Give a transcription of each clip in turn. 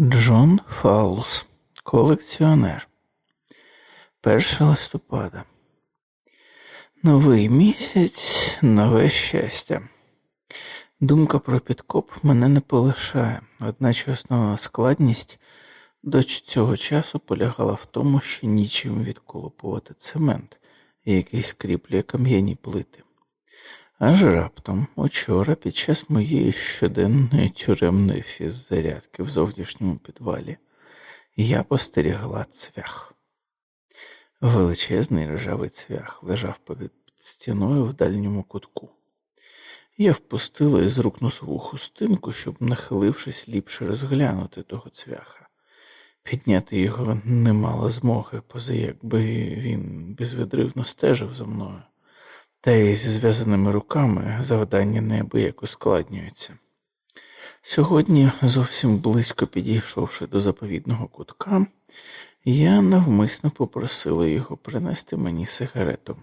Джон Фаулс, колекціонер. 1 листопада. Новий місяць, нове щастя. Думка про підкоп мене не полишає, одначе основна складність до цього часу полягала в тому, що нічим відколупувати цемент, який скріплює кам'яні плити. Аж раптом, учора, під час моєї щоденної тюремної фіззарядки в зовнішньому підвалі, я постерігла цвях. Величезний ржавий цвях лежав під стіною в дальньому кутку. Я впустила із рук носову хустинку, щоб, нахилившись, ліпше розглянути того цвяха. Підняти його не мала змоги, поза якби він безвідривно стежив за мною та й зі зв'язаними руками завдання неабияк ускладнюються. Сьогодні, зовсім близько підійшовши до заповідного кутка, я навмисно попросила його принести мені сигарету.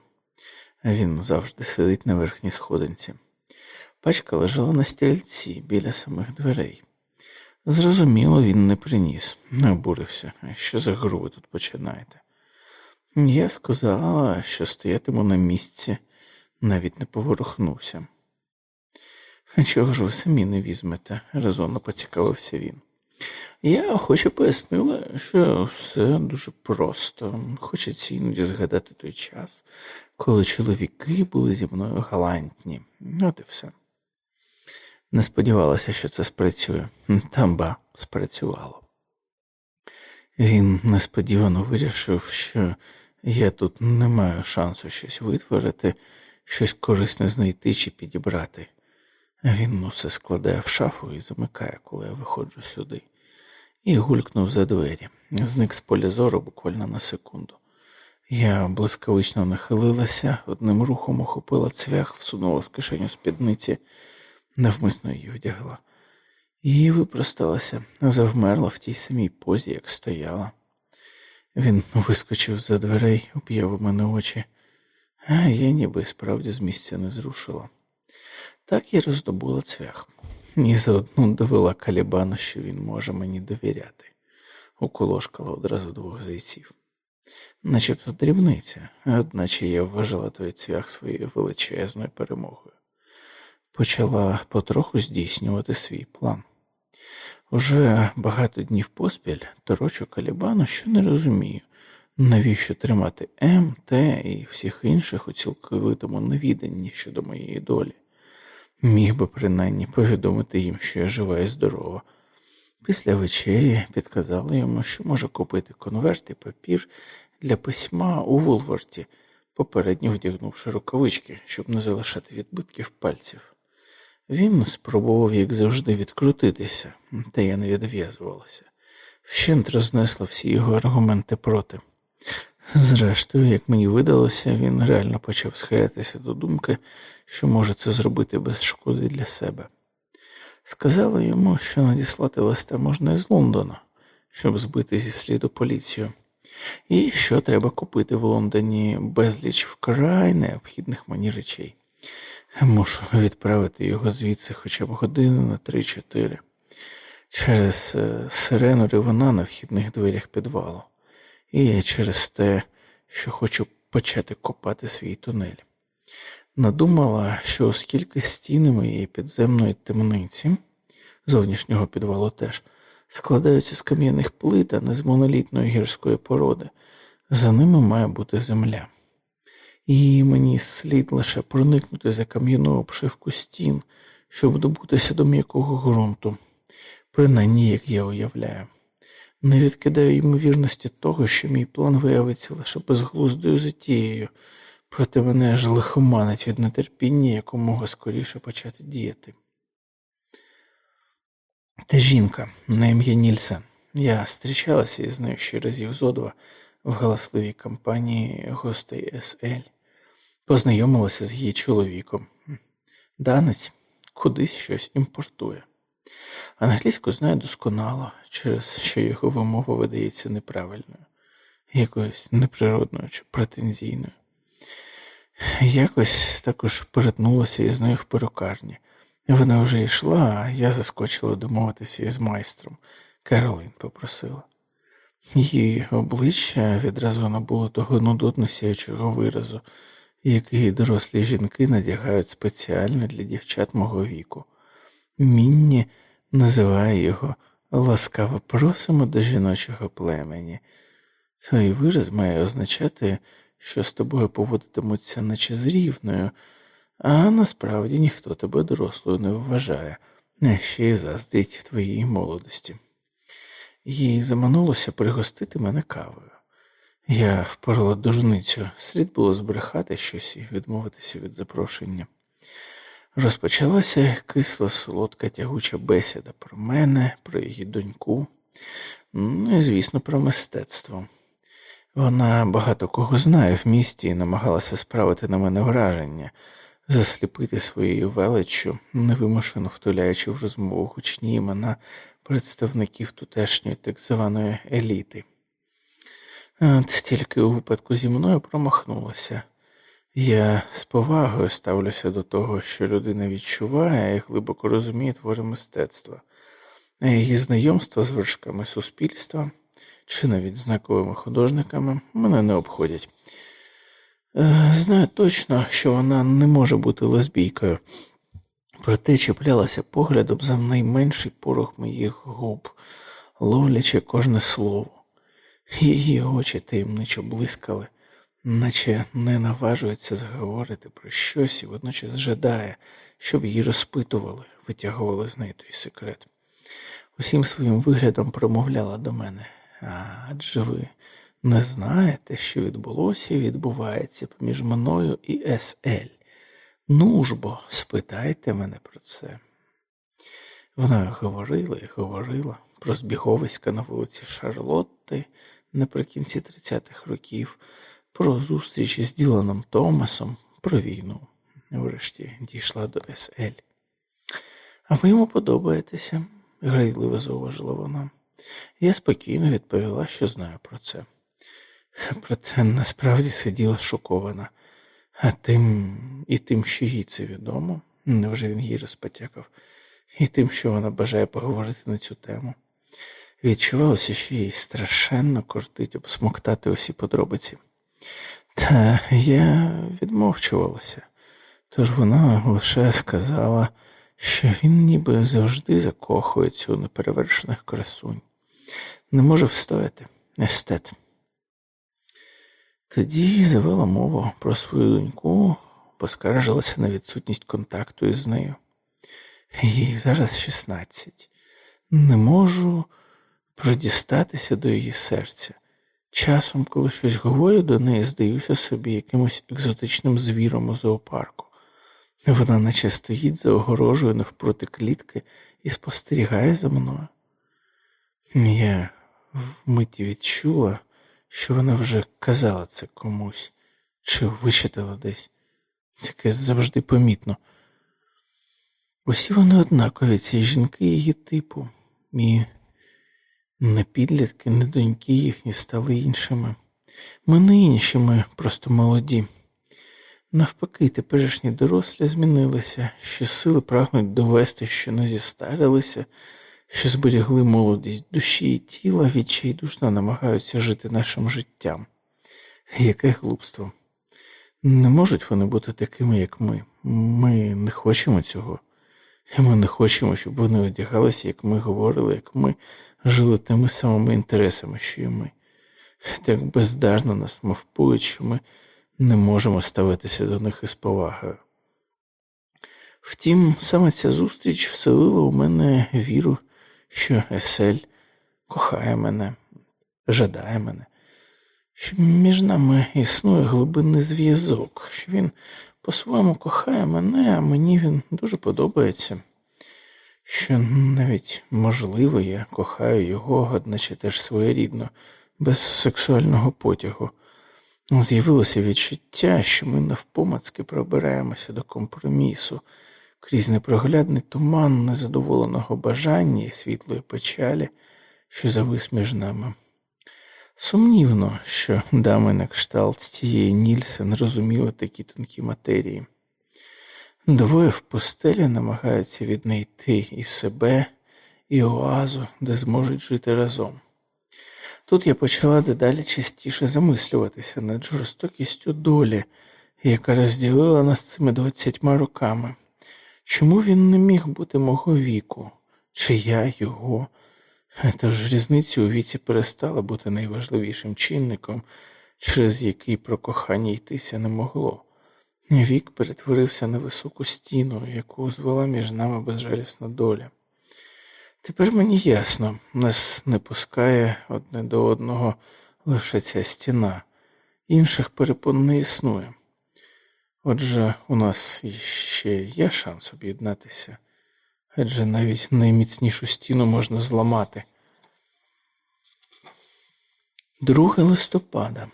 Він завжди сидить на верхній сходинці. Пачка лежала на стільці біля самих дверей. Зрозуміло, він не приніс, не обурився, що за гру ви тут починаєте. Я сказала, що стоятиму на місці навіть не поворухнувся. Чого ж ви самі не візьмете? резонно поцікавився він. Я охоче пояснила, що все дуже просто. Хочеться іноді згадати той час, коли чоловіки були зі мною галантні. От і все. Не сподівалася, що це спрацює, там ба спрацювало. Він несподівано вирішив, що я тут не маю шансу щось витворити щось корисне знайти чи підібрати. Він усе складає в шафу і замикає, коли я виходжу сюди, і гулькнув за двері, зник з поля зору буквально на секунду. Я блискавично нахилилася, одним рухом охопила цвях, всунула в кишеню спідниці, навмисно її вдягла, і випросталася, завмерла в тій самій позі, як стояла. Він вискочив за дверей, об'яв у мене очі. А я ніби справді з місця не зрушила. Так і роздобула цвях, і заодно довела калібану, що він може мені довіряти, уколошкала одразу двох зайців. Начебто дрібниця, одначе я вважала той цвях своєю величезною перемогою. Почала потроху здійснювати свій план. Уже багато днів поспіль торочу калібану, що не розумію, Навіщо тримати М, Т і всіх інших у цілковитому невіданні щодо моєї долі? Міг би принаймні повідомити їм, що я жива і здорова. Після вечері підказали йому, що може купити конверт і папір для письма у Вулворті, попередньо вдягнувши рукавички, щоб не залишати відбитків пальців. Він спробував, як завжди, відкрутитися, та я не відв'язувалася. Вщент рознесла всі його аргументи проти. Зрештою, як мені видалося, він реально почав схилятися до думки, що може це зробити без шкоди для себе. Сказали йому, що надіслати листа можна із Лондона, щоб збити зі сліду поліцію, і що треба купити в Лондоні безліч вкрай необхідних мені речей. Мушу відправити його звідси хоча б години на три-чотири через е, сирену ривона на вхідних дверях підвалу і через те, що хочу почати копати свій тунель. Надумала, що оскільки стіни моєї підземної темниці, зовнішнього підвалу теж, складаються з кам'яних плит, а не з монолітної гірської породи, за ними має бути земля. І мені слід лише проникнути за кам'яну обшивку стін, щоб добутися до м'якого ґрунту, принаймні, як я уявляю. Не відкидаю ймовірності того, що мій план виявиться лише безглуздою затією, проте мене аж лихоманить від нетерпіння якомога скоріше почати діяти. Та жінка на ім'я Нільса. Я зустрічалася із нею ще разів зо два в галасливій компанії гостей СЛ, познайомилася з її чоловіком. Данець кудись щось імпортує. Англійську знає досконало, через що його вимова видається неправильною, якоюсь неприродною чи претензійною. Якось також перетнулася із нею в перукарні. Вона вже йшла, а я заскочила домовитися із майстром, Каролин попросила. Її обличчя відразу набуло того нудотно сяючого виразу, який дорослі жінки надягають спеціально для дівчат мого віку. Мінні називає його ласкаво просимо до жіночого племені. Той вираз має означати, що з тобою поводитимуться наче з рівною, а насправді ніхто тебе дорослою не вважає, не ще й заздріть твоїй молодості. Їй заманулося пригостити мене кавою. Я впорола дужницю, слід було збрехати щось і відмовитися від запрошення. Розпочалася кисла солодка тягуча бесіда про мене, про її доньку, ну і, звісно, про мистецтво. Вона багато кого знає в місті і намагалася справити на мене враження, засліпити своєю величчю, невимушено втуляючи в розмову гучні імена представників тутешньої так званої еліти. От тільки у випадку зі мною промахнулася. Я з повагою ставлюся до того, що людина відчуває і глибоко розуміє твори мистецтва, її знайомство з вершками суспільства чи навіть знаковими художниками мене не обходять. Е, знаю точно, що вона не може бути лесбійкою, проте чіплялася поглядом за найменший порох моїх губ, ловлячи кожне слово. Її очі таємничо блискали, наче не наважується заговорити про щось і водночас жадає, щоб її розпитували, витягували з неї той секрет. Усім своїм виглядом промовляла до мене, адже ви не знаєте, що відбулося і відбувається поміж мною і СЛ. Ну ж бо, спитайте мене про це. Вона говорила і говорила про збіговиська на вулиці Шарлотти наприкінці 30-х років, про зустріч із Діланом Томасом, про війну. Врешті дійшла до СЛ. А ви йому подобаєтеся, грайливо зауважила вона. Я спокійно відповіла, що знаю про це. Проте насправді сиділа шокована, а тим і тим, що їй це відомо, невже він їй розпотякав, і тим, що вона бажає поговорити на цю тему. Відчувалося, що їй страшенно кортить обсмоктати усі подробиці. Та я відмовчувалася, тож вона лише сказала, що він ніби завжди закохується у неперевершених красунь, не може встояти естет. Тоді завела мову про свою доньку, поскаржилася на відсутність контакту із нею. Їй зараз 16. Не можу продістатися до її серця. Часом, коли щось говорю до неї, здаюся собі якимось екзотичним звіром у зоопарку. Вона наче стоїть за огорожею навпроти клітки і спостерігає за мною. Я вмиті відчула, що вона вже казала це комусь чи вичитала десь. Таке завжди помітно. Усі вони однакові, ці жінки її типу, і не підлітки, не доньки їхні стали іншими. Ми не інші, ми просто молоді. Навпаки, теперішні дорослі змінилися, що сили прагнуть довести, що не зістарилися, що зберігли молодість душі і тіла, відчайдушно намагаються жити нашим життям. Яке глупство. Не можуть вони бути такими, як ми. Ми не хочемо цього. І ми не хочемо, щоб вони одягалися, як ми говорили, як ми жили тими самими інтересами, що і ми. Так бездарно нас мовпують, що ми не можемо ставитися до них із повагою. Втім, саме ця зустріч вселила у мене віру, що Есель кохає мене, жадає мене, що між нами існує глибинний зв'язок, що він по-своєму кохає мене, а мені він дуже подобається, що навіть можливо я кохаю його, одначе теж своєрідно, без сексуального потягу. З'явилося відчуття, що ми навпомацьки пробираємося до компромісу крізь непроглядний туман незадоволеного бажання і світлої печалі, що завис між нами. Сумнівно, що дами на кшталт цієї Нільсен розуміли такі тонкі матерії. Двоє в постелі намагаються віднайти і себе, і оазу, де зможуть жити разом. Тут я почала дедалі частіше замислюватися над жорстокістю долі, яка розділила нас цими двадцятьма роками. Чому він не міг бути мого віку, чи я його? Тож різниця у віці перестала бути найважливішим чинником, через який про кохання йтися не могло. Вік перетворився на високу стіну, яку звела між нами безжалісна доля. Тепер мені ясно, нас не пускає одне до одного лише ця стіна, інших перепон не існує. Отже, у нас ще є шанс об'єднатися, адже навіть найміцнішу стіну можна зламати. 2 листопада.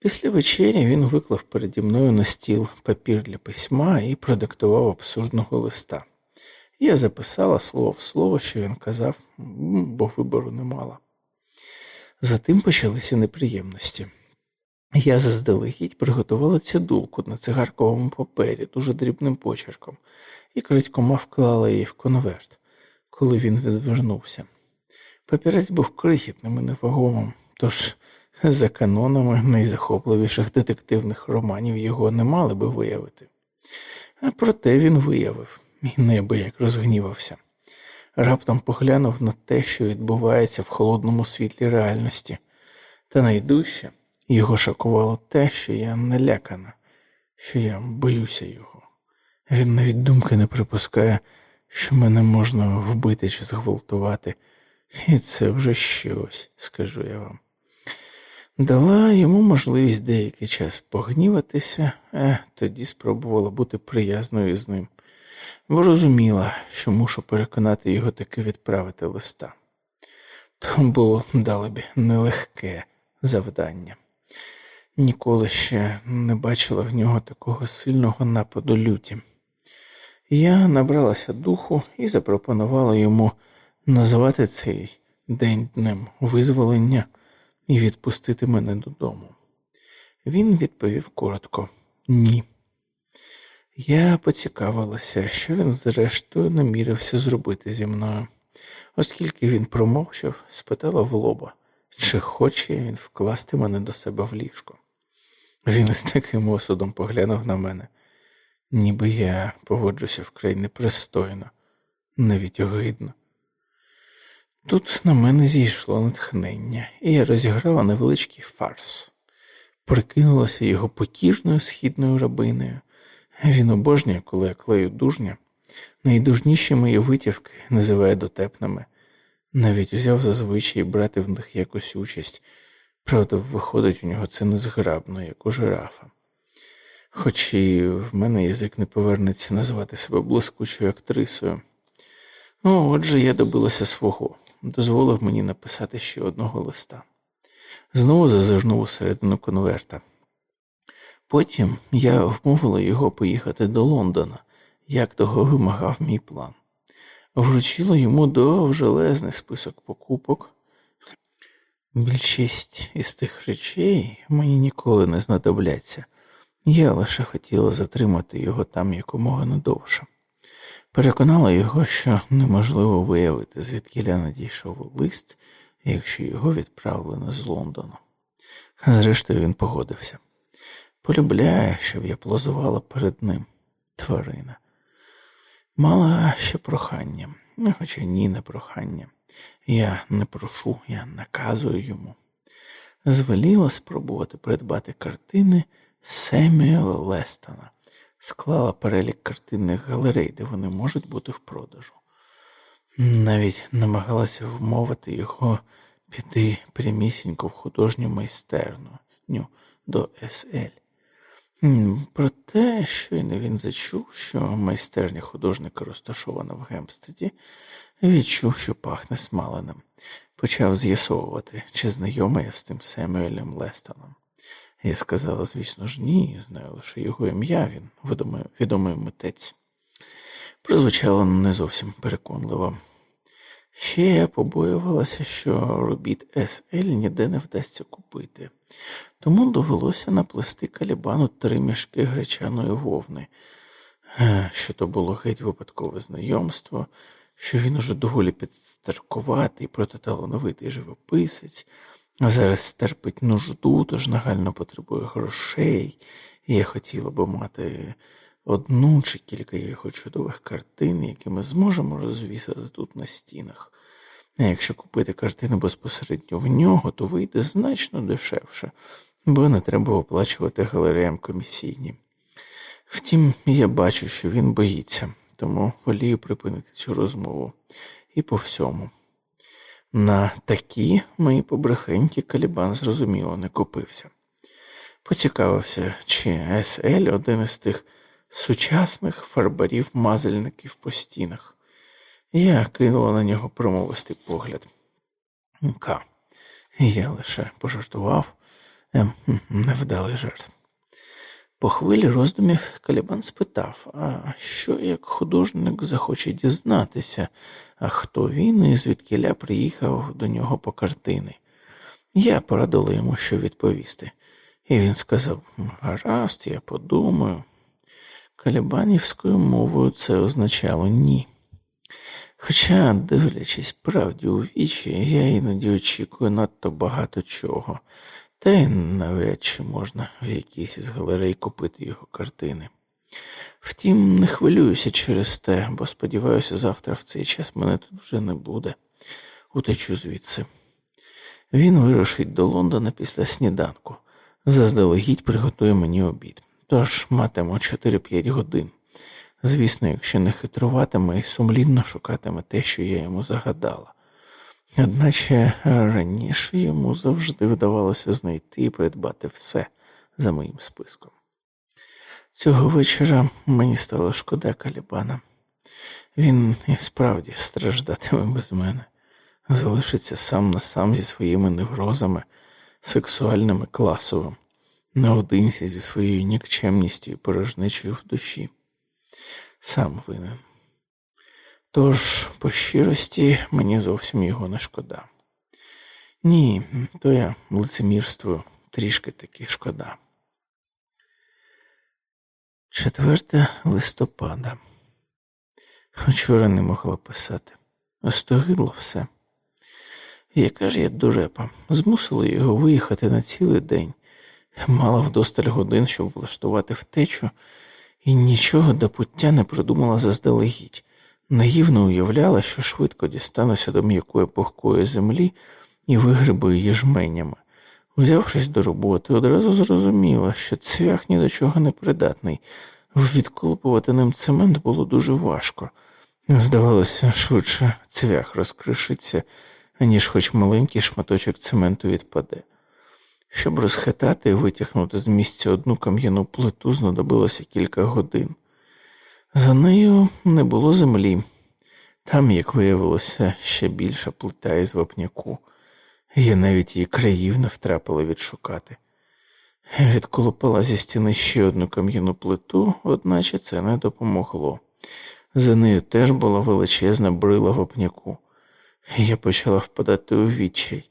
Після вечері він виклав переді мною на стіл папір для письма і продиктував абсурдного листа. Я записала слово в слово, що він казав, бо вибору не мала. Затим почалися неприємності. Я заздалегідь приготувала цідулку на цигарковому папері дуже дрібним почерком і крадькома вклала її в конверт, коли він відвернувся. Папірець був крихітним і невагомим, тож за канонами найзахопливіших детективних романів його не мали би виявити. А проте він виявив і неабияк розгнівався. Раптом поглянув на те, що відбувається в холодному світлі реальності, та найдужче його шокувало те, що я налякана, що я боюся його. Він навіть думки не припускає, що мене можна вбити чи зґвалтувати, і це вже щось, скажу я вам. Дала йому можливість деякий час погніватися, а тоді спробувала бути приязною з ним, бо розуміла, що мушу переконати його таки відправити листа. То було далебі нелегке завдання. Ніколи ще не бачила в нього такого сильного нападу люті. Я набралася духу і запропонувала йому назвати цей день днем визволення і відпустити мене додому. Він відповів коротко ні. Я поцікавилася, що він, зрештою, намірився зробити зі мною, оскільки він промовчав, спитала в лоба, чи хоче він вкласти мене до себе в ліжко. Він із таким осудом поглянув на мене, ніби я поводжуся вкрай непристойно, навіть огидно. Тут на мене зійшло натхнення, і я розіграла невеличкий фарс, прикинулася його потіжною східною рабиною. Він обожнює, коли я клею дужня, найдужніші мої витівки називає дотепними, навіть узяв зазвичай брати в них якусь участь, правда, виходить у нього це незграбно, як у жирафа. Хоч і в мене язик не повернеться назвати себе блискучою актрисою. Ну, отже, я добилася свого дозволив мені написати ще одного листа. Знову зазирнув усередину конверта. Потім я вмовила його поїхати до Лондона, як того вимагав мій план. Вручила йому довжелезний список покупок. Більшість із тих речей мені ніколи не знадобляться, я лише хотіла затримати його там якомога надовше переконала його, що неможливо виявити, звідки надійшов лист, якщо його відправлено з Лондону. Зрештою, він погодився. Полюбляє, щоб я плазувала перед ним тварина. Мала ще прохання, хоча ні, не прохання. Я не прошу, я наказую йому. Звеліла спробувати придбати картини Семюела Лестона склала перелік картинних галерей, де вони можуть бути в продажу. Навіть намагалася вмовити його піти прямісінько в художню майстерню до СЛ. Проте, щойно він зачув, що майстерня художника розташована в Гемстеді, відчув, що пахне смаленим, почав з'ясовувати, чи знайомий я з тим Семюелем Лестоном. Я сказала, звісно ж, ні, знаю лише його ім'я, він відомий, відомий митець. Прозвучало не зовсім переконливо. Ще я побоювалася, що робіт СЛ ніде не вдасться купити, тому довелося наплести калібану три мішки гречаної вовни, е, що то було геть випадкове знайомство, що він уже доволі підстаркуватий, протиталановитий живописець, зараз стерпить нужду, тож нагально потребує грошей, і я хотіла би мати одну чи кілька його чудових картин, які ми зможемо розвісити тут на стінах. А якщо купити картину безпосередньо в нього, то вийде значно дешевше, бо не треба оплачувати галереям комісійні. Втім, я бачу, що він боїться, тому волію припинити цю розмову і по всьому. На такі мої побрехеньки Калібан зрозуміло не купився. Поцікавився, чи СЛ один із тих сучасних фарбарів-мазальників по стінах. Я кинула на нього промовистий погляд. Ка, я лише пожартував, ем, невдалий жарт. По хвилі роздумів Калібан спитав, а що як художник захоче дізнатися, а хто він і звідкиля приїхав до нього по картини. Я порадила йому, що відповісти, і він сказав: Гаразд, я подумаю. Калібанівською мовою це означало ні. Хоча, дивлячись правді у вічі, я іноді очікую надто багато чого, та й навряд чи можна в якійсь із галерей купити його картини. Втім, не хвилююся через те, бо сподіваюся, завтра в цей час мене тут вже не буде. Утечу звідси. Він вирушить до Лондона після сніданку, заздалегідь приготує мені обід. Тож матиму 4-5 годин. Звісно, якщо не хитруватиме і сумлінно шукатиме те, що я йому загадала. Одначе раніше йому завжди вдавалося знайти і придбати все за моїм списком. Цього вечора мені стало шкода Калібана. Він і справді страждатиме без мене, залишиться сам на сам зі своїми неврозами, сексуальними класовим, наодинці зі своєю нікчемністю і порожничою в душі. Сам винен. Тож, по щирості, мені зовсім його не шкода. Ні, то я лицемірствую трішки таки шкода. 4 листопада. Вчора не могла писати. Остогидло все. Яка ж я дурепа, змусила його виїхати на цілий день, мала вдосталь годин, щоб влаштувати втечу, і нічого до пуття не продумала заздалегідь. Наївно уявляла, що швидко дістануся до м'якої пухкої землі і вигрибу її жменями. Узявшись до роботи, одразу зрозуміла, що цвях ні до чого не придатний. Відколупувати ним цемент було дуже важко. Здавалося, швидше цвях розкришиться, аніж хоч маленький шматочок цементу відпаде. Щоб розхитати і витягнути з місця одну кам'яну плиту, знадобилося кілька годин. За нею не було землі. Там, як виявилося, ще більша плита із вапняку. Я навіть її країв не втрапила відшукати. Відколупала зі стіни ще одну кам'яну плиту, одначе це не допомогло. За нею теж була величезна брила вапняку. Я почала впадати у відчай,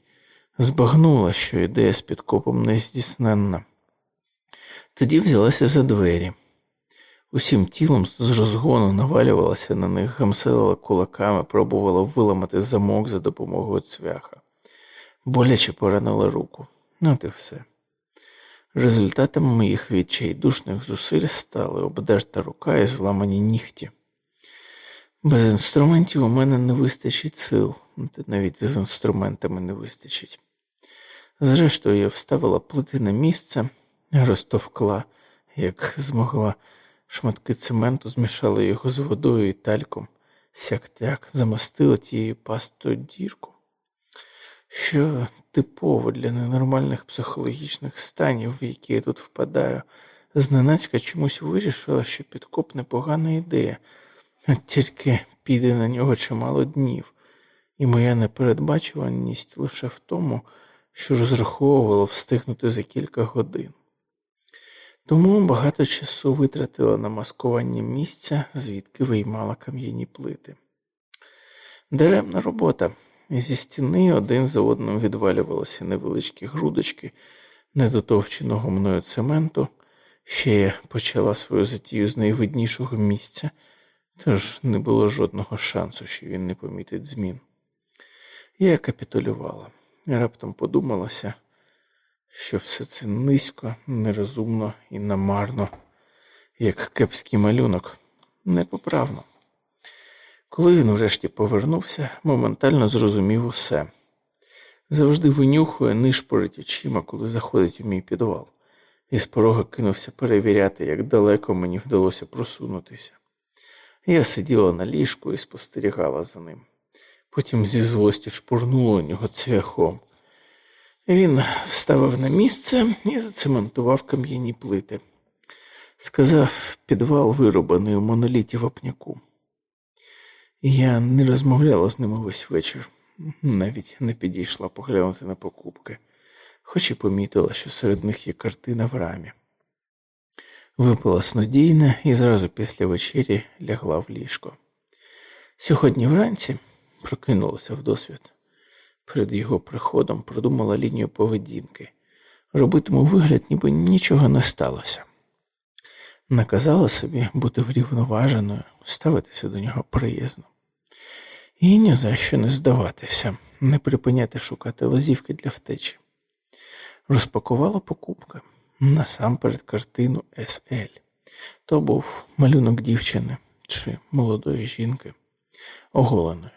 збагнула, що ідея з підкопом нездійсненна. Тоді взялася за двері. Усім тілом з розгону навалювалася на них, гамселила кулаками, пробувала виламати замок за допомогою цвяха боляче поранила руку. Ну от і все. Результатом моїх відчайдушних зусиль стали обдерта рука і зламані нігті. Без інструментів у мене не вистачить сил, навіть з інструментами не вистачить. Зрештою, я вставила плити на місце, розтовкла, як змогла, шматки цементу, змішала його з водою і тальком, сяк-так замостила тією пастою дірку що типово для ненормальних психологічних станів, в які я тут впадаю, зненацька чомусь вирішила, що підкоп непогана ідея, от тільки піде на нього чимало днів, і моя непередбачуваність лише в тому, що розраховувала встигнути за кілька годин. Тому багато часу витратила на маскування місця, звідки виймала кам'яні плити. Даремна робота. Зі стіни один за одним відвалювалися невеличкі грудочки недотовченого мною цементу. Ще я почала свою затію з найвиднішого місця, тож не було жодного шансу, що він не помітить змін. Я капітулювала раптом подумалася, що все це низько, нерозумно і намарно, як кепський малюнок, непоправно. Коли він врешті повернувся, моментально зрозумів усе. Завжди винюхує нишпорить очима, коли заходить у мій підвал, і з порога кинувся перевіряти, як далеко мені вдалося просунутися. Я сиділа на ліжку і спостерігала за ним. Потім зі злості шпурнула у нього цвяхом. Він вставив на місце і зацементував кам'яні плити. Сказав, підвал вирубаний у моноліті вапняку. Я не розмовляла з ними весь вечір, навіть не підійшла поглянути на покупки, хоч і помітила, що серед них є картина в рамі. Випила снодійне і зразу після вечері лягла в ліжко. Сьогодні вранці прокинулася в досвід. Перед його приходом продумала лінію поведінки, робитиму вигляд, ніби нічого не сталося. Наказала собі бути врівноваженою, ставитися до нього приязно. І ні за що не здаватися, не припиняти шукати лазівки для втечі. Розпакувала покупки насамперед картину СЛ. То був малюнок дівчини чи молодої жінки, оголеної.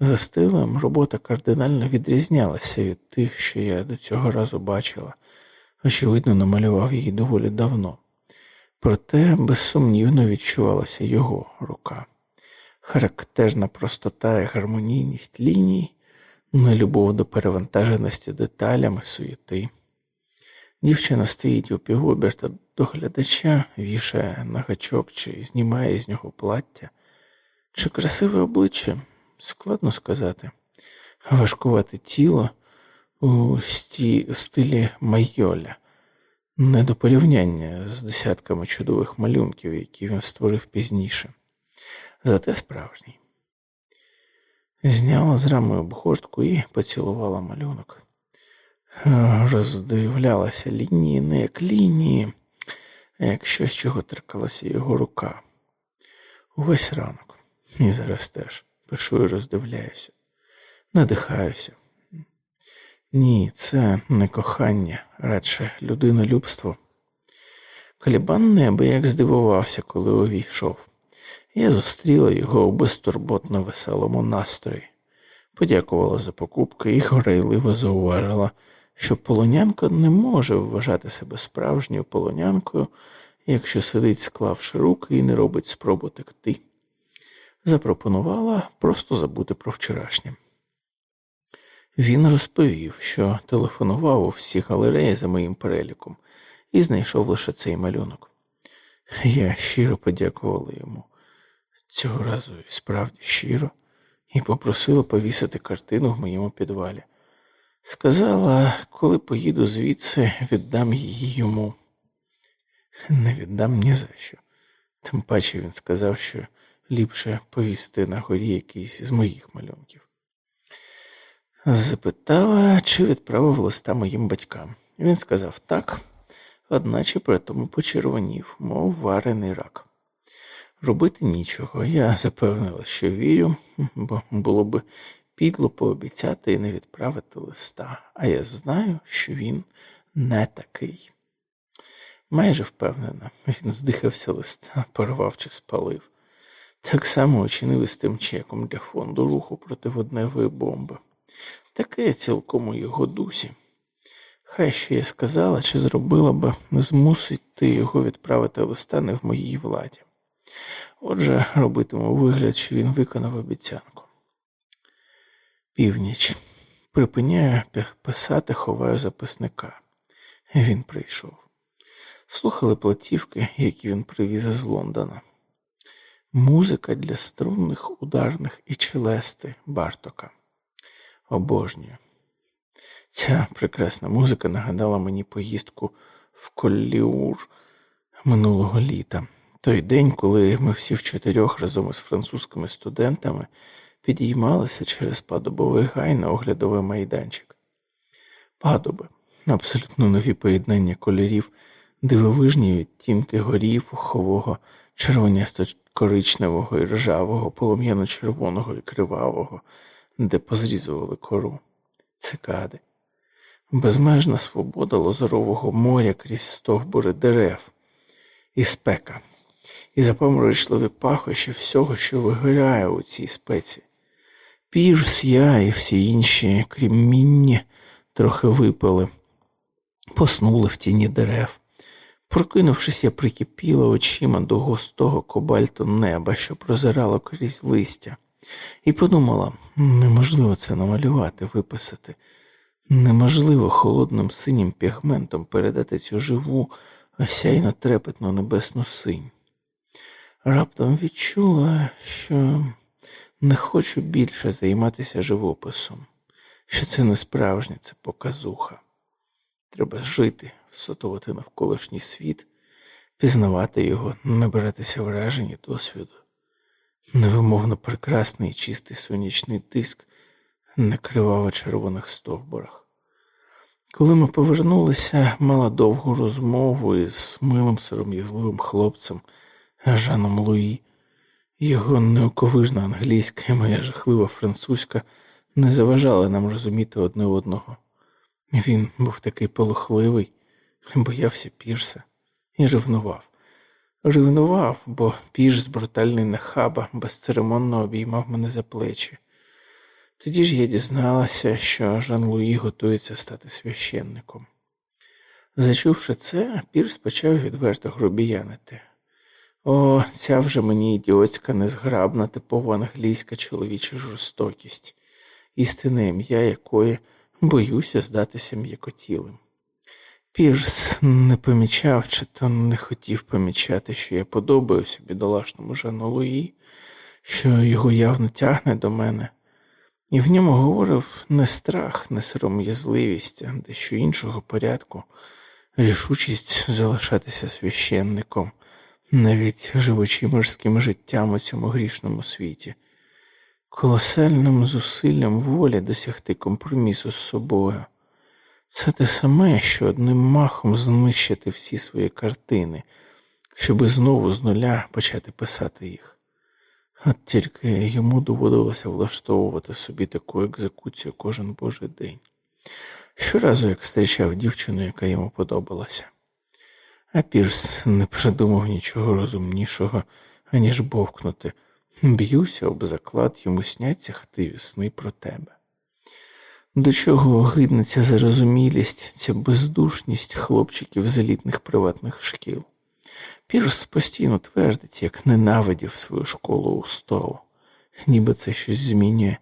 За стилем робота кардинально відрізнялася від тих, що я до цього разу бачила, очевидно, намалював її доволі давно, проте безсумнівно відчувалася його рука. Характерна простота і гармонійність ліній, нелюбов до перевантаженості деталями суєти. Дівчина стоїть у півоберта до глядача, вішає на гачок чи знімає з нього плаття, чи красиве обличчя складно сказати, важкувати тіло у стилі майоля, не до порівняння з десятками чудових малюнків, які він створив пізніше, зате справжній. Зняла з рами обгортку і поцілувала малюнок. Роздивлялася лінії, не як лінії, а як щось, чого торкалася його рука. Увесь ранок, і зараз теж пишу і роздивляюся, надихаюся. Ні, це не кохання, радше людинолюбство. Калібан неби здивувався, коли увійшов. Я зустріла його у безтурботно веселому настрої, подякувала за покупки і горейливо зауважила, що полонянка не може вважати себе справжньою полонянкою, якщо сидить, склавши руки і не робить спробу текти запропонувала просто забути про вчорашнє. Він розповів, що телефонував у всі галереї за моїм переліком і знайшов лише цей малюнок. Я щиро подякувала йому цього разу і справді щиро, і попросила повісити картину в моєму підвалі. Сказала, коли поїду звідси, віддам її йому. Не віддам ні за що. Тим паче він сказав, що ліпше повісити на горі якийсь з моїх малюнків. Запитала, чи відправив листа моїм батькам. Він сказав так, одначе при тому почервонів, мов варений рак. Робити нічого. Я запевнила, що вірю, бо було б підло пообіцяти і не відправити листа, а я знаю, що він не такий. Майже впевнена, він здихався листа, порвав чи спалив. Так само очинили з тим чеком для фонду руху проти водневої бомби. Таке цілком у його дусі. Хай ще я сказала, чи зробила б змусить ти його відправити листа не в моїй владі. Отже, робитиму вигляд, що він виконав обіцянку. Північ. Припиняю писати, ховаю записника. Він прийшов. Слухали платівки, які він привіз з Лондона. Музика для струнних, ударних і челести Бартока. Обожнюю. Ця прекрасна музика нагадала мені поїздку в Колліур минулого літа. Той день, коли ми всі в чотирьох разом із французькими студентами підіймалися через падобовий гай на оглядовий майданчик. Падоби, абсолютно нові поєднання кольорів, дивовижні відтінки горів, ухового, червонясто коричневого і ржавого, полум'яно-червоного і кривавого, де позрізували кору, цикади, безмежна свобода лозорового моря крізь стовбури дерев, і спека, і запоморочливі пахощі всього, що вигоряє у цій спеці. Пірс, я і всі інші, крім мінні, трохи випили, поснули в тіні дерев. Прокинувшись, я прикипіла очима до густого кобальту неба, що прозирало крізь листя, і подумала, неможливо це намалювати, виписати, неможливо холодним синім пігментом передати цю живу, осяйно трепетну небесну синь. Раптом відчула, що не хочу більше займатися живописом, що це не справжнє, це показуха. Треба жити, всотувати навколишній світ, пізнавати його, набиратися вражень досвіду. Невимовно прекрасний чистий сонячний тиск на криваво червоних стовбурах. Коли ми повернулися, мала довгу розмову із милим сором'язливим хлопцем Жаном Луї. Його неоковижна англійська і моя жахлива французька не заважали нам розуміти одне одного. Він був такий полохливий, боявся пірса і ревнував. Ревнував, бо піш з брутальний нахаба безцеремонно обіймав мене за плечі. Тоді ж я дізналася, що Жан Луї готується стати священником. Зачувши це, Пірс почав відверто грубіянити. О, ця вже мені ідіотська, незграбна, типова англійська чоловіча жорстокість, істинне ім'я якої боязнь здатися м'якотілим. Пірс не помічав, чи то не хотів помічати, що я подобаюся бідолашному Жану Луї, що його явно тягне до мене, і в ньому говорив не страх, не сором'язливість, а дещо іншого порядку, рішучість залишатися священником навіть живучи морським життям у цьому грішному світі, колосальним зусиллям волі досягти компромісу з собою. Це те саме, що одним махом знищити всі свої картини, щоби знову з нуля почати писати їх. От тільки йому доводилося влаштовувати собі таку екзекуцію кожен божий день. Щоразу як зустрічав дівчину, яка йому подобалася. А Пірс не придумав нічого розумнішого, аніж бовкнути. Б'юся об заклад, йому сняться хтиві сни про тебе. До чого огидна ця зарозумілість, ця бездушність хлопчиків з елітних приватних шкіл. Пірс постійно твердить, як ненавидів свою школу у Стоу, ніби це щось змінює,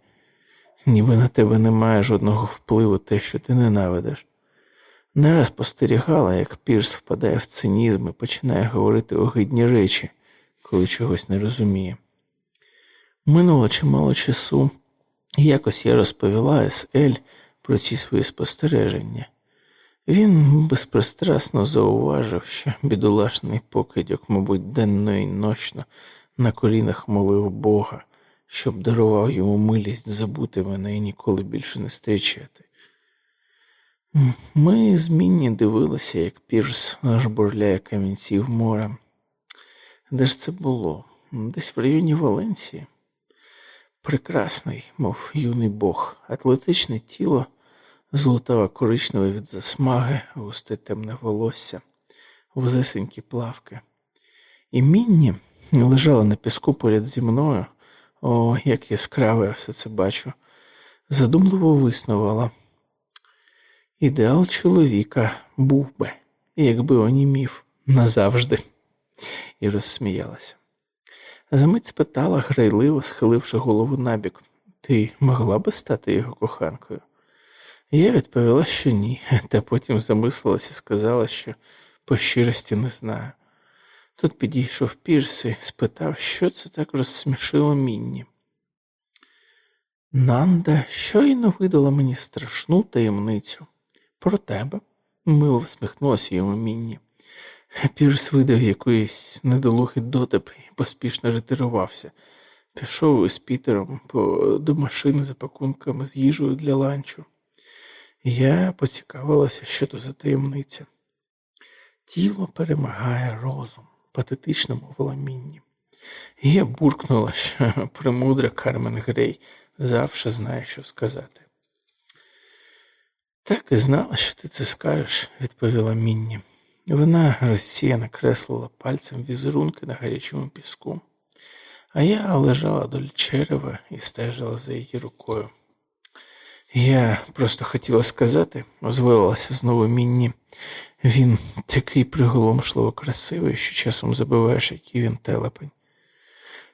ніби на тебе не має жодного впливу те, що ти ненавидиш. Не раз спостерігала, як Пірс впадає в цинізм і починає говорити огидні речі, коли чогось не розуміє. Минуло чимало часу, якось я розповіла С.Л. про ці свої спостереження. Він безпристрасно зауважив, що бідолашний покидьок, мабуть, денно і ночно на колінах молив Бога, щоб дарував йому милість забути мене і ніколи більше не зустрічати. Ми змінні дивилися, як пірс аж бурляє камінців моря. Де ж це було? Десь в районі Валенції. Прекрасний, мов юний бог, атлетичне тіло, золотаво коричневе від засмаги, густе темне волосся, вузесенькі плавки. І Мінні лежала на піску поряд зі мною, о, як яскраво я все це бачу, задумливо виснувала. Ідеал чоловіка був би, якби онімів назавжди, і розсміялася. Замить спитала, грайливо схиливши голову набік, ти могла би стати його коханкою? Я відповіла, що ні, та потім замислилась і сказала, що по щирості не знаю. Тут підійшов Пірс і спитав, що це так розсмішило Мінні. Нанда щойно видала мені страшну таємницю. Про тебе, мило всміхнулася йому мінні. Пірс видав якийсь недолухий дотип і поспішно ретирувався. Пішов із Пітером до машини за пакунками з їжею для ланчу. Я поцікавилася, що то за таємниця. Тіло перемагає розум, патетично мовила. Я буркнула, що премудра Кармен Грей завжди знає, що сказати. Так і знала, що ти це скажеш, відповіла Мінні. Вона розсіяно креслила пальцем візерунки на гарячому піску, а я лежала до черева і стежила за її рукою. Я просто хотіла сказати, озвилася знову Мінні. Він такий приголомшливо красивий, що часом забуваєш, який він телепень.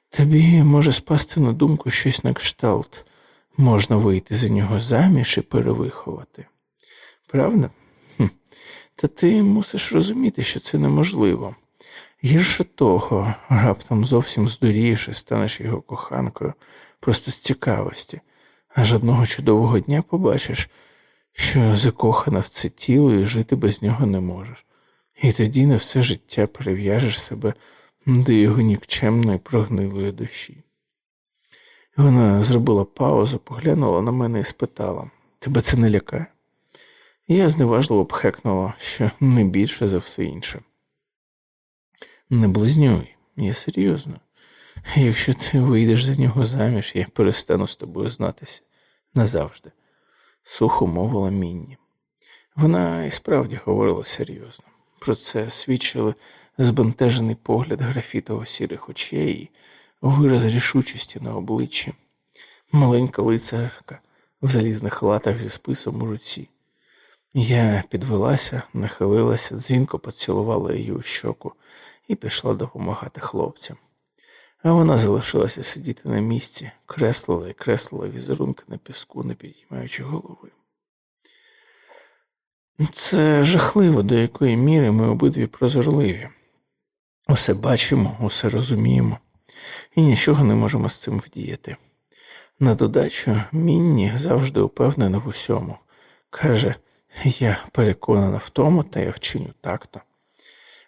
Тобі може спасти на думку щось на кшталт, можна вийти за нього заміж і перевиховати. Правда? Та ти мусиш розуміти, що це неможливо. Гірше того, раптом зовсім здурієш і станеш його коханкою, просто з цікавості, аж одного чудового дня побачиш, що закохана в це тіло і жити без нього не можеш, і тоді на все життя прив'яжеш себе до його нікчемної прогнилої душі. Вона зробила паузу, поглянула на мене і спитала Тебе це не лякає? Я зневажливо пхекнула, що не більше за все інше. Не близнюй, я серйозно. Якщо ти вийдеш за нього заміж, я перестану з тобою знатися назавжди, сухо мовила Мінні. Вона і справді говорила серйозно. Про це свідчили збентежений погляд графітово сірих очей і вираз рішучості на обличчі, маленька лицарка в залізних латах зі списом у руці. Я підвелася, нахилилася, дзвінко поцілувала її у щоку і пішла допомагати хлопцям. А вона залишилася сидіти на місці, креслила і креслила візерунки на піску, не підіймаючи голови. Це жахливо, до якої міри ми обидві прозорливі. Усе бачимо, усе розуміємо, і нічого не можемо з цим вдіяти. На додачу, Мінні завжди упевнена в усьому. Каже, я переконана в тому, та я вчиню так-то.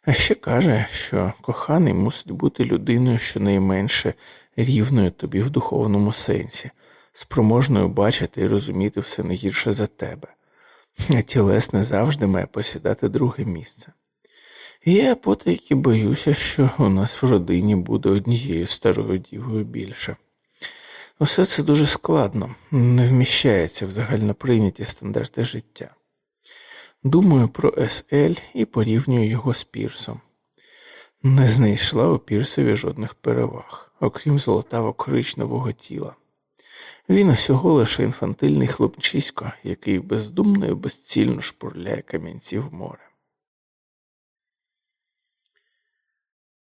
А ще каже, що коханий мусить бути людиною щонайменше рівною тобі в духовному сенсі, спроможною бачити і розуміти все не гірше за тебе, а тілесне завжди має посідати друге місце. Я потайки боюся, що у нас в родині буде однією старою дівою більше. Усе це дуже складно, не вміщається в загальноприйняті стандарти життя. Думаю про СЛ і порівнюю його з Пірсом. Не знайшла у Пірсові жодних переваг, окрім золотаво коричневого тіла. Він усього лише інфантильний хлопчисько, який бездумно і безцільно шпурляє камінці в море.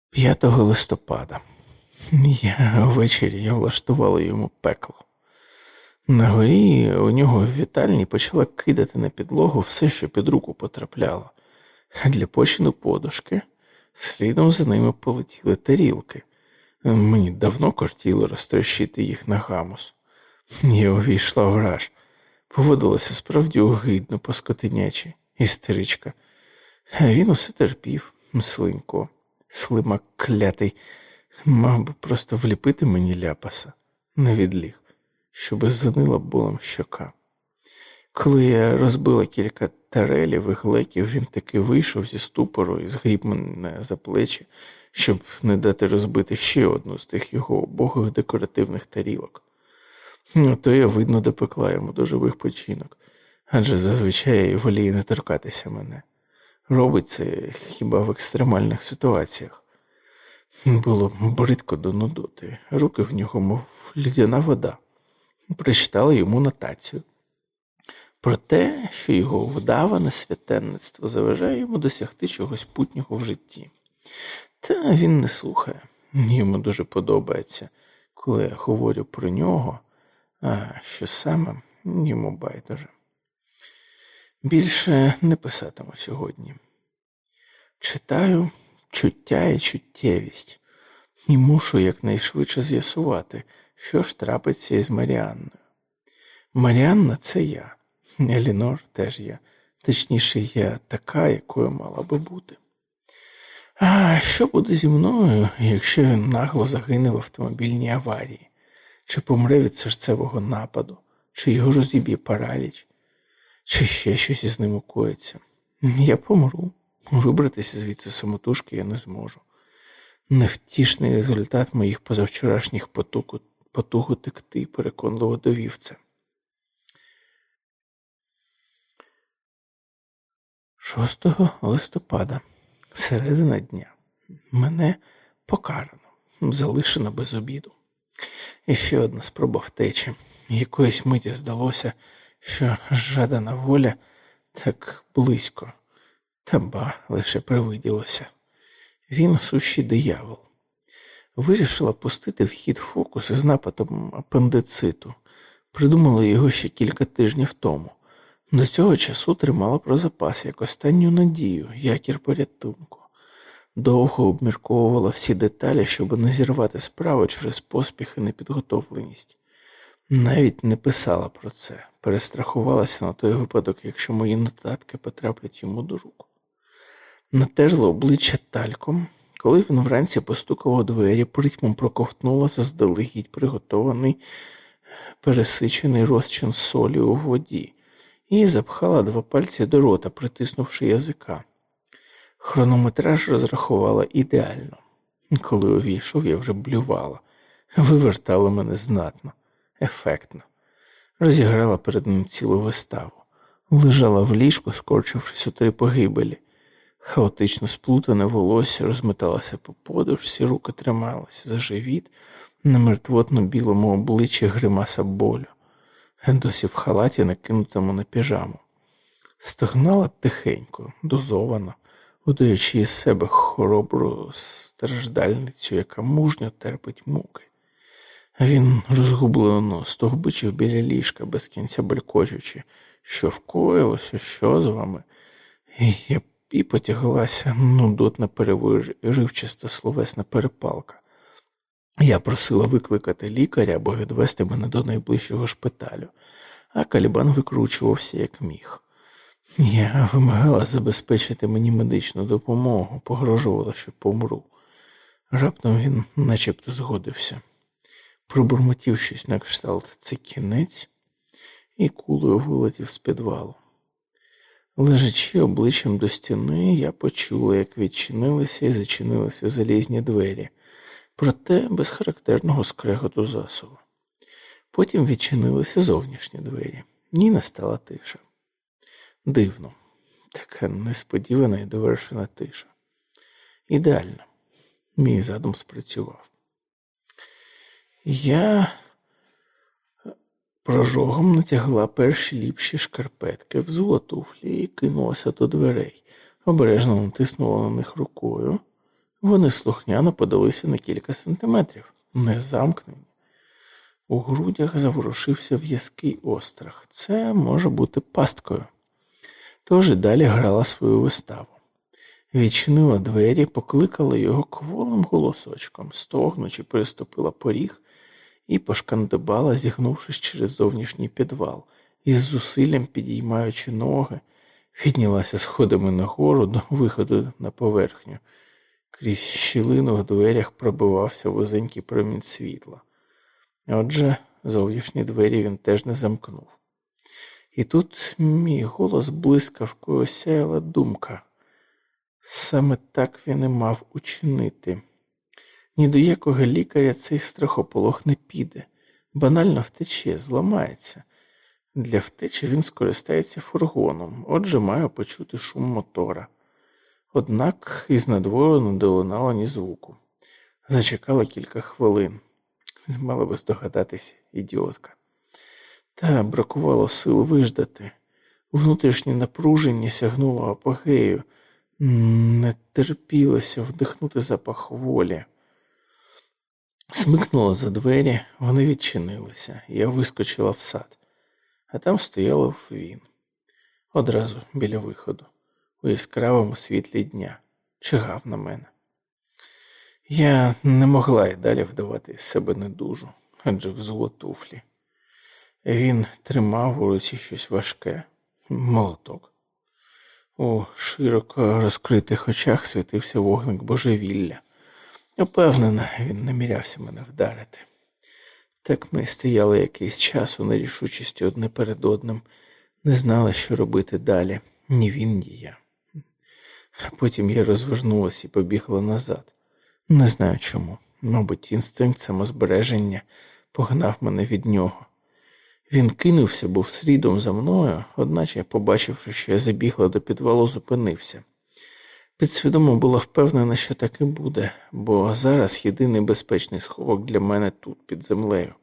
5 листопада. Я ввечері я влаштувала йому пекло. На горі у нього в вітальні почала кидати на підлогу все, що під руку потрапляло, для почину подушки слідом за ними полетіли тарілки. Мені давно кортіло розтрощити їх на гамус. Я увійшла в раж, поводилася справді огидно по скотинячі, істеричка. Він усе терпів, слинько, слимак клятий, мав би просто вліпити мені ляпаса, не відліг щоби занила болем щока. Коли я розбила кілька тарелів і глеків, він таки вийшов зі ступору і згріб мене за плечі, щоб не дати розбити ще одну з тих його убогих декоративних тарілок. Ну, то я, видно, допекла йому до живих починок, адже зазвичай воліє не торкатися мене. Робить це хіба в екстремальних ситуаціях. Було бридко до нудоти, руки в нього, мов лідяна вода прочитала йому нотацію про те, що його вдаване святенництво заважає йому досягти чогось путнього в житті. Та він не слухає. Йому дуже подобається, коли я говорю про нього, а що саме йому байдуже. Більше не писатиму сьогодні. Читаю чуття і чуттєвість, і мушу якнайшвидше з'ясувати, що ж трапиться із Маріанною? Маріанна це я, Елінор теж я, точніше, я така, якою мала би бути. А що буде зі мною, якщо він нагло загине в автомобільній аварії, чи помре від серцевого нападу, чи його розіб'є параліч, чи ще щось із ним укоїться? Я помру, вибратися звідси самотужки я не зможу. невтішний результат моїх позавчорашніх потуг, потуг утекти, переконливо довів це. 6 листопада, середина дня, мене покарано, залишено без обіду. І ще одна спроба втечі. Якоїсь миті здалося, що жадана воля так близько, та ба лише привиділося. Він сущий диявол. Вирішила пустити в хід фокус із нападом апендициту. Придумала його ще кілька тижнів тому. До цього часу тримала про запас як останню надію, якір порятунку. Довго обмірковувала всі деталі, щоб не зірвати справу через поспіх і непідготовленість. Навіть не писала про це, перестрахувалася на той випадок, якщо мої нотатки потраплять йому до рук. Натерла обличчя тальком, коли він вранці постукав у двері, притьмом проковтнула заздалегідь приготований пересичений розчин солі у воді і запхала два пальці до рота, притиснувши язика. Хронометраж розрахувала ідеально. Коли увійшов, я вже блювала, вивертала мене знатно, ефектно, розіграла перед ним цілу виставу, лежала в ліжку, скорчившись у три погибелі. Хаотично сплутане волосся розметалося по подушці, руки трималися за живіт, на мертвотно білому обличчі гримаса болю, досі в халаті, накинутому на піжаму. Стогнала тихенько, дозовано, удаючи із себе хоробру страждальницю, яка мужньо терпить муки. Він розгублено стовбичив біля ліжка, без кінця белькочучи, що вкоїлося, що з вами. Я і потяглася нудотна переривчаста словесна перепалка. Я просила викликати лікаря або відвести мене до найближчого шпиталю, а Калібан викручувався як міг. Я вимагала забезпечити мені медичну допомогу, погрожувала, що помру. Раптом він начебто згодився, пробурмотів щось на кшталт це кінець і кулею вилетів з підвалу. Лежачи обличчям до стіни, я почула, як відчинилися і зачинилися залізні двері, проте без характерного скреготу засуву. Потім відчинилися зовнішні двері, ні настала тиша. Дивно, така несподівана і довершена тиша. Ідеально, мій задум спрацював. Я Прожогом натягла перші ліпші шкарпетки, взула туфлі і кинулася до дверей, обережно натиснула на них рукою. Вони слухняно подалися на кілька сантиметрів, не замкнені. У грудях заворушився в'язкий острах. Це може бути пасткою. Тож і далі грала свою виставу. Відчинила двері, покликала його кволим голосочком, стогнучи, переступила поріг і пошкандибала, зігнувшись через зовнішній підвал, із зусиллям підіймаючи ноги, піднялася сходами нагору до виходу на поверхню. Крізь щілину в дверях пробивався вузенький промінь світла. Отже, зовнішні двері він теж не замкнув. І тут мій голос блискавкою осяяла думка. Саме так він і мав учинити. Ні до якого лікаря цей страхополох не піде, банально втече, зламається. Для втечі він скористається фургоном, отже, маю почути шум мотора. Однак із надвору не долунало ні звуку. Зачекала кілька хвилин. Мала би здогадатися, ідіотка. Та бракувало сил виждати. Внутрішнє напруження сягнуло апогею, не терпілося вдихнути запах волі. Смикнула за двері, вони відчинилися, я вискочила в сад, а там стояв він одразу біля виходу, у яскравому світлі дня, чигав на мене. Я не могла й далі вдавати з себе недужу, адже взуло туфлі. Він тримав у руці щось важке, молоток. У широко розкритих очах світився вогник божевілля. Упевнена, він намірявся мене вдарити. Так ми стояли якийсь час у нерішучості одне перед одним, не знали, що робити далі, ні він, ні я. Потім я розвернулася і побігла назад, Не знаю чому. Мабуть, інстинкт самозбереження погнав мене від нього. Він кинувся, був слідом за мною, одначе, побачивши, що я забігла до підвалу, зупинився. Підсвідомо була впевнена, що так і буде, бо зараз єдиний безпечний сховок для мене тут, під землею.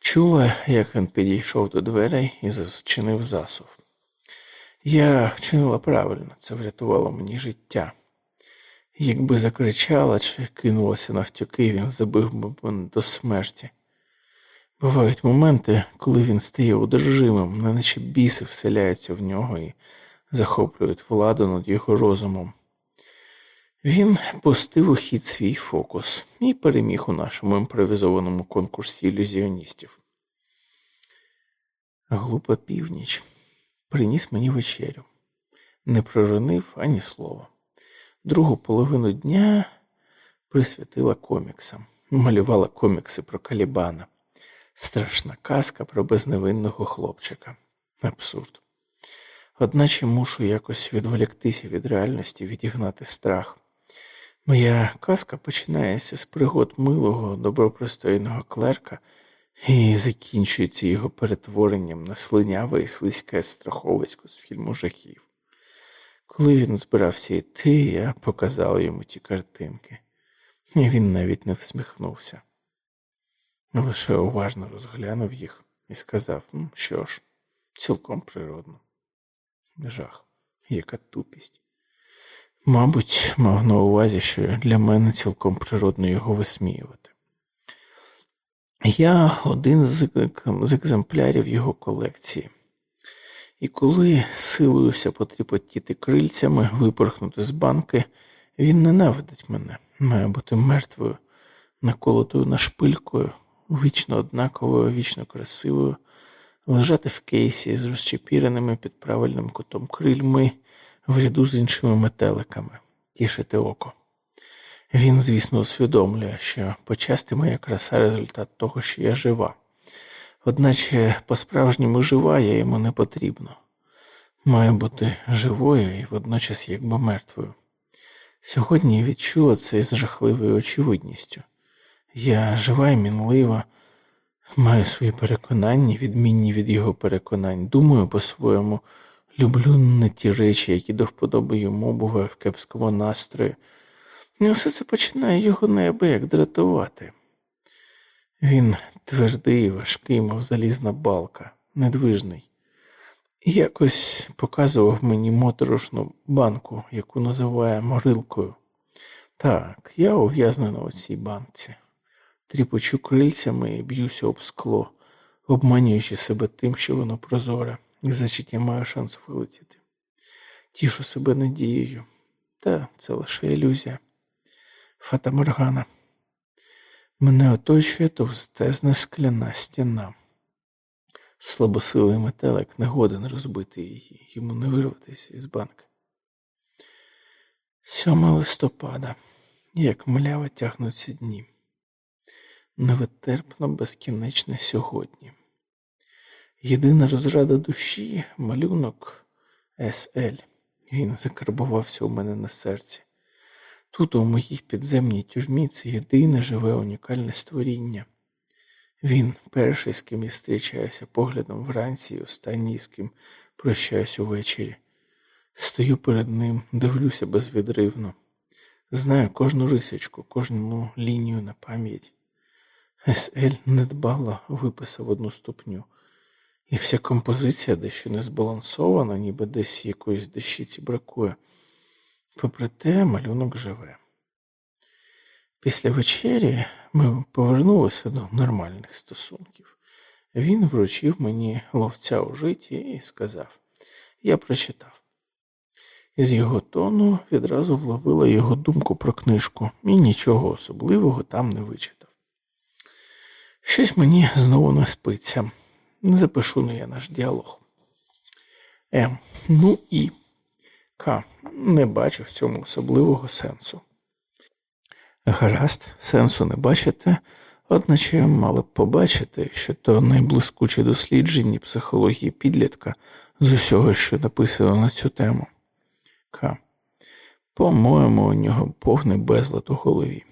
Чула, як він підійшов до дверей і зачинив засув. Я вчинила правильно, це врятувало мені життя. Якби закричала чи кинулася навтюки, він забив би мене до смерті. Бувають моменти, коли він стає одержимим, неначе біси вселяються в нього і захоплюють владу над його розумом. Він пустив у хід свій фокус і переміг у нашому імпровізованому конкурсі ілюзіоністів. Глупа північ приніс мені вечерю, не проронив ані слова. Другу половину дня присвятила коміксам, малювала комікси про Калібана, страшна казка про безневинного хлопчика. Абсурд. Одначе мушу якось відволіктися від реальності, відігнати страх. Моя казка починається з пригод милого, добропристойного клерка і закінчується його перетворенням на слиняве і слизьке страховисько з фільму жахів. Коли він збирався йти, я показала йому ті картинки, і він навіть не всміхнувся. Лише уважно розглянув їх і сказав: ну що ж, цілком природно. Жах, яка тупість. Мабуть, мав на увазі, що для мене цілком природно його висміювати. Я один з екземплярів його колекції, і коли силуюся потріпотіти крильцями, випорхнути з банки, він ненавидить мене, має бути мертвою, наколотою нашпилькою, вічно однаковою, вічно красивою, лежати в кейсі з розчепіреними під правильним кутом крильми в ряду з іншими метеликами, тішити око. Він, звісно, усвідомлює, що почасти моя краса результат того, що я жива, одначе по-справжньому жива я йому не потрібно. Маю бути живою і водночас якби мертвою. Сьогодні відчула це з жахливою очевидністю. Я жива і мінлива, маю свої переконання, відмінні від його переконань, думаю по-своєму, люблю не ті речі, які до вподоби йому буває в кепському настрої. І все це починає його неабияк дратувати. Він твердий, важкий, мов залізна балка, недвижний, і якось показував мені моторошну банку, яку називає морилкою. Так, я ув'язнена у цій банці, тріпочу крильцями і б'юся об скло, обманюючи себе тим, що воно прозоре, і значить я маю шанс вилетіти. Тішу себе надією, та це лише ілюзія. Фата Моргана. Мене оточує товстезна скляна стіна. Слабосилий метелик не годен розбити її, йому не вирватися із банки. 7 листопада, як мляво тягнуться дні, невитерпно безкінечне сьогодні. Єдина розрада душі малюнок СЛ. Він закарбувався у мене на серці. Тут, у моїй підземній тюрмі, це єдине живе унікальне створіння. Він перший, з ким я зустрічаюся поглядом вранці і останній, з ким прощаюсь увечері. Стою перед ним, дивлюся безвідривно, знаю кожну рисочку, кожну лінію на пам'ять. С.Л. недбало виписав одну ступню, і вся композиція дещо не збалансована, ніби десь якоїсь дещиці бракує. Попри те, малюнок живе. Після вечері ми повернулися до нормальних стосунків. Він вручив мені ловця у житті і сказав: Я прочитав. Із його тону відразу вловила його думку про книжку і нічого особливого там не вичитав. Щось мені знову не спиться. Не запишу не я наш діалог. М. Ну і. К. Не бачу в цьому особливого сенсу. Гаразд, сенсу не бачите, одначе мали б побачити, що то найблискуче дослідження психології підлітка з усього, що написано на цю тему. К. По-моєму, у нього повний безлад у голові.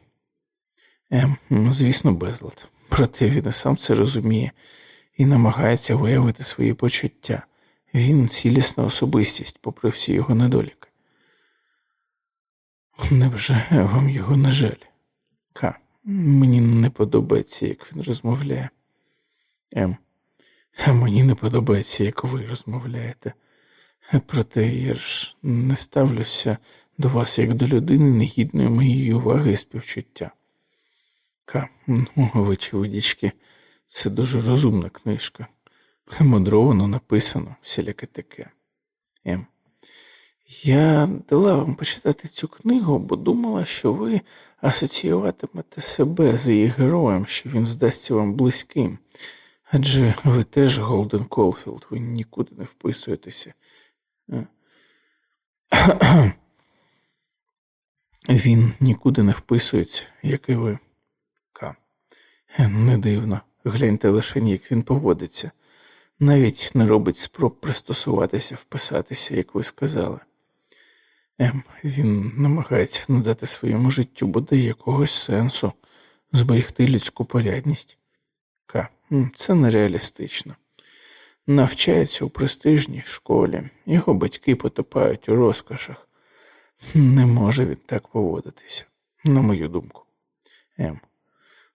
Ем, ну, звісно, безлад. Проте він і сам це розуміє і намагається виявити свої почуття. Він цілісна особистість, попри всі його недоліки. Невже вам його не жаль? Ка, мені не подобається, як він розмовляє. Ем, мені не подобається, як ви розмовляєте. Проте я ж не ставлюся до вас як до людини, негідної моєї уваги і співчуття. Ка, ну, очевидячки, це дуже розумна книжка. Мудровано написано всіляке таке. Ем. Я дала вам почитати цю книгу, бо думала, що ви асоціюватимете себе з її героєм, що він здасться вам близьким. Адже ви теж Голден Колфілд, ви нікуди не вписуєтеся. Е. Він нікуди не вписується, як і ви. К. Е, не дивно. Гляньте лише, як він поводиться. Навіть не робить спроб пристосуватися, вписатися, як ви сказали. Ем, він намагається надати своєму життю бодай якогось сенсу, зберегти людську порядність. К. Це нереалістично. Навчається у престижній школі, його батьки потопають у розкошах. Не може він так поводитися, на мою думку. М.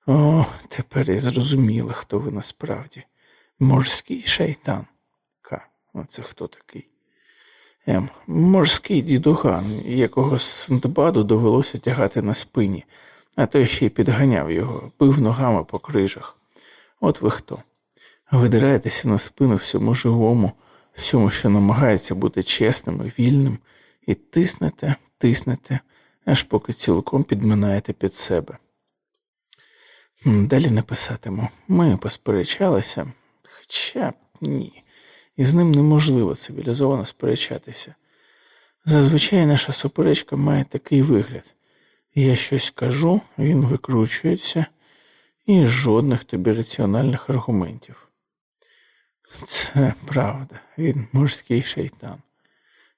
О, тепер я зрозуміла, хто ви насправді. Морський шайтан. К. Оце хто такий? М. Морський дідуган, якого Сндбаду довелося тягати на спині, а той ще й підганяв його, бив ногами по крижах. От ви хто? Видираєтеся на спину всьому живому, всьому, що намагається бути чесним і вільним, і тиснете, тиснете, аж поки цілком підминаєте під себе. Далі не писатиму. Ми посперечалися, хоча ні, і з ним неможливо цивілізовано сперечатися. Зазвичай наша суперечка має такий вигляд. Я щось кажу, він викручується, і жодних тобі раціональних аргументів. Це правда, він морський шайтан.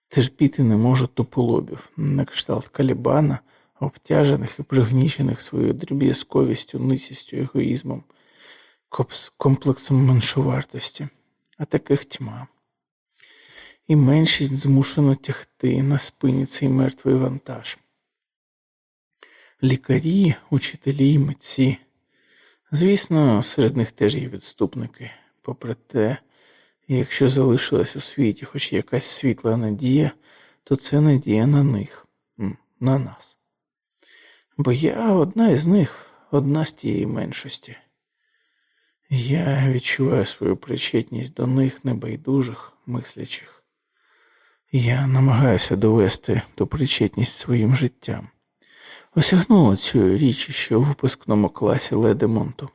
Терпіти не можу туполобів, на кшталт калібана, обтяжених і пригнічених своєю дріб'язковістю, нисістю, егоїзмом, комплексом меншовартості, а таких тьма. І меншість змушена тягти на спині цей мертвий вантаж. Лікарі, учителі, митці. Звісно, серед них теж є відступники. Попри те, якщо залишилась у світі хоч якась світла надія, то це надія на них, на нас. Бо я одна із них, одна з тієї меншості. Я відчуваю свою причетність до них небайдужих, мислячих. Я намагаюся довести ту причетність своїм життям. Осягнула цю річ ще у випускному класі Ледемонту.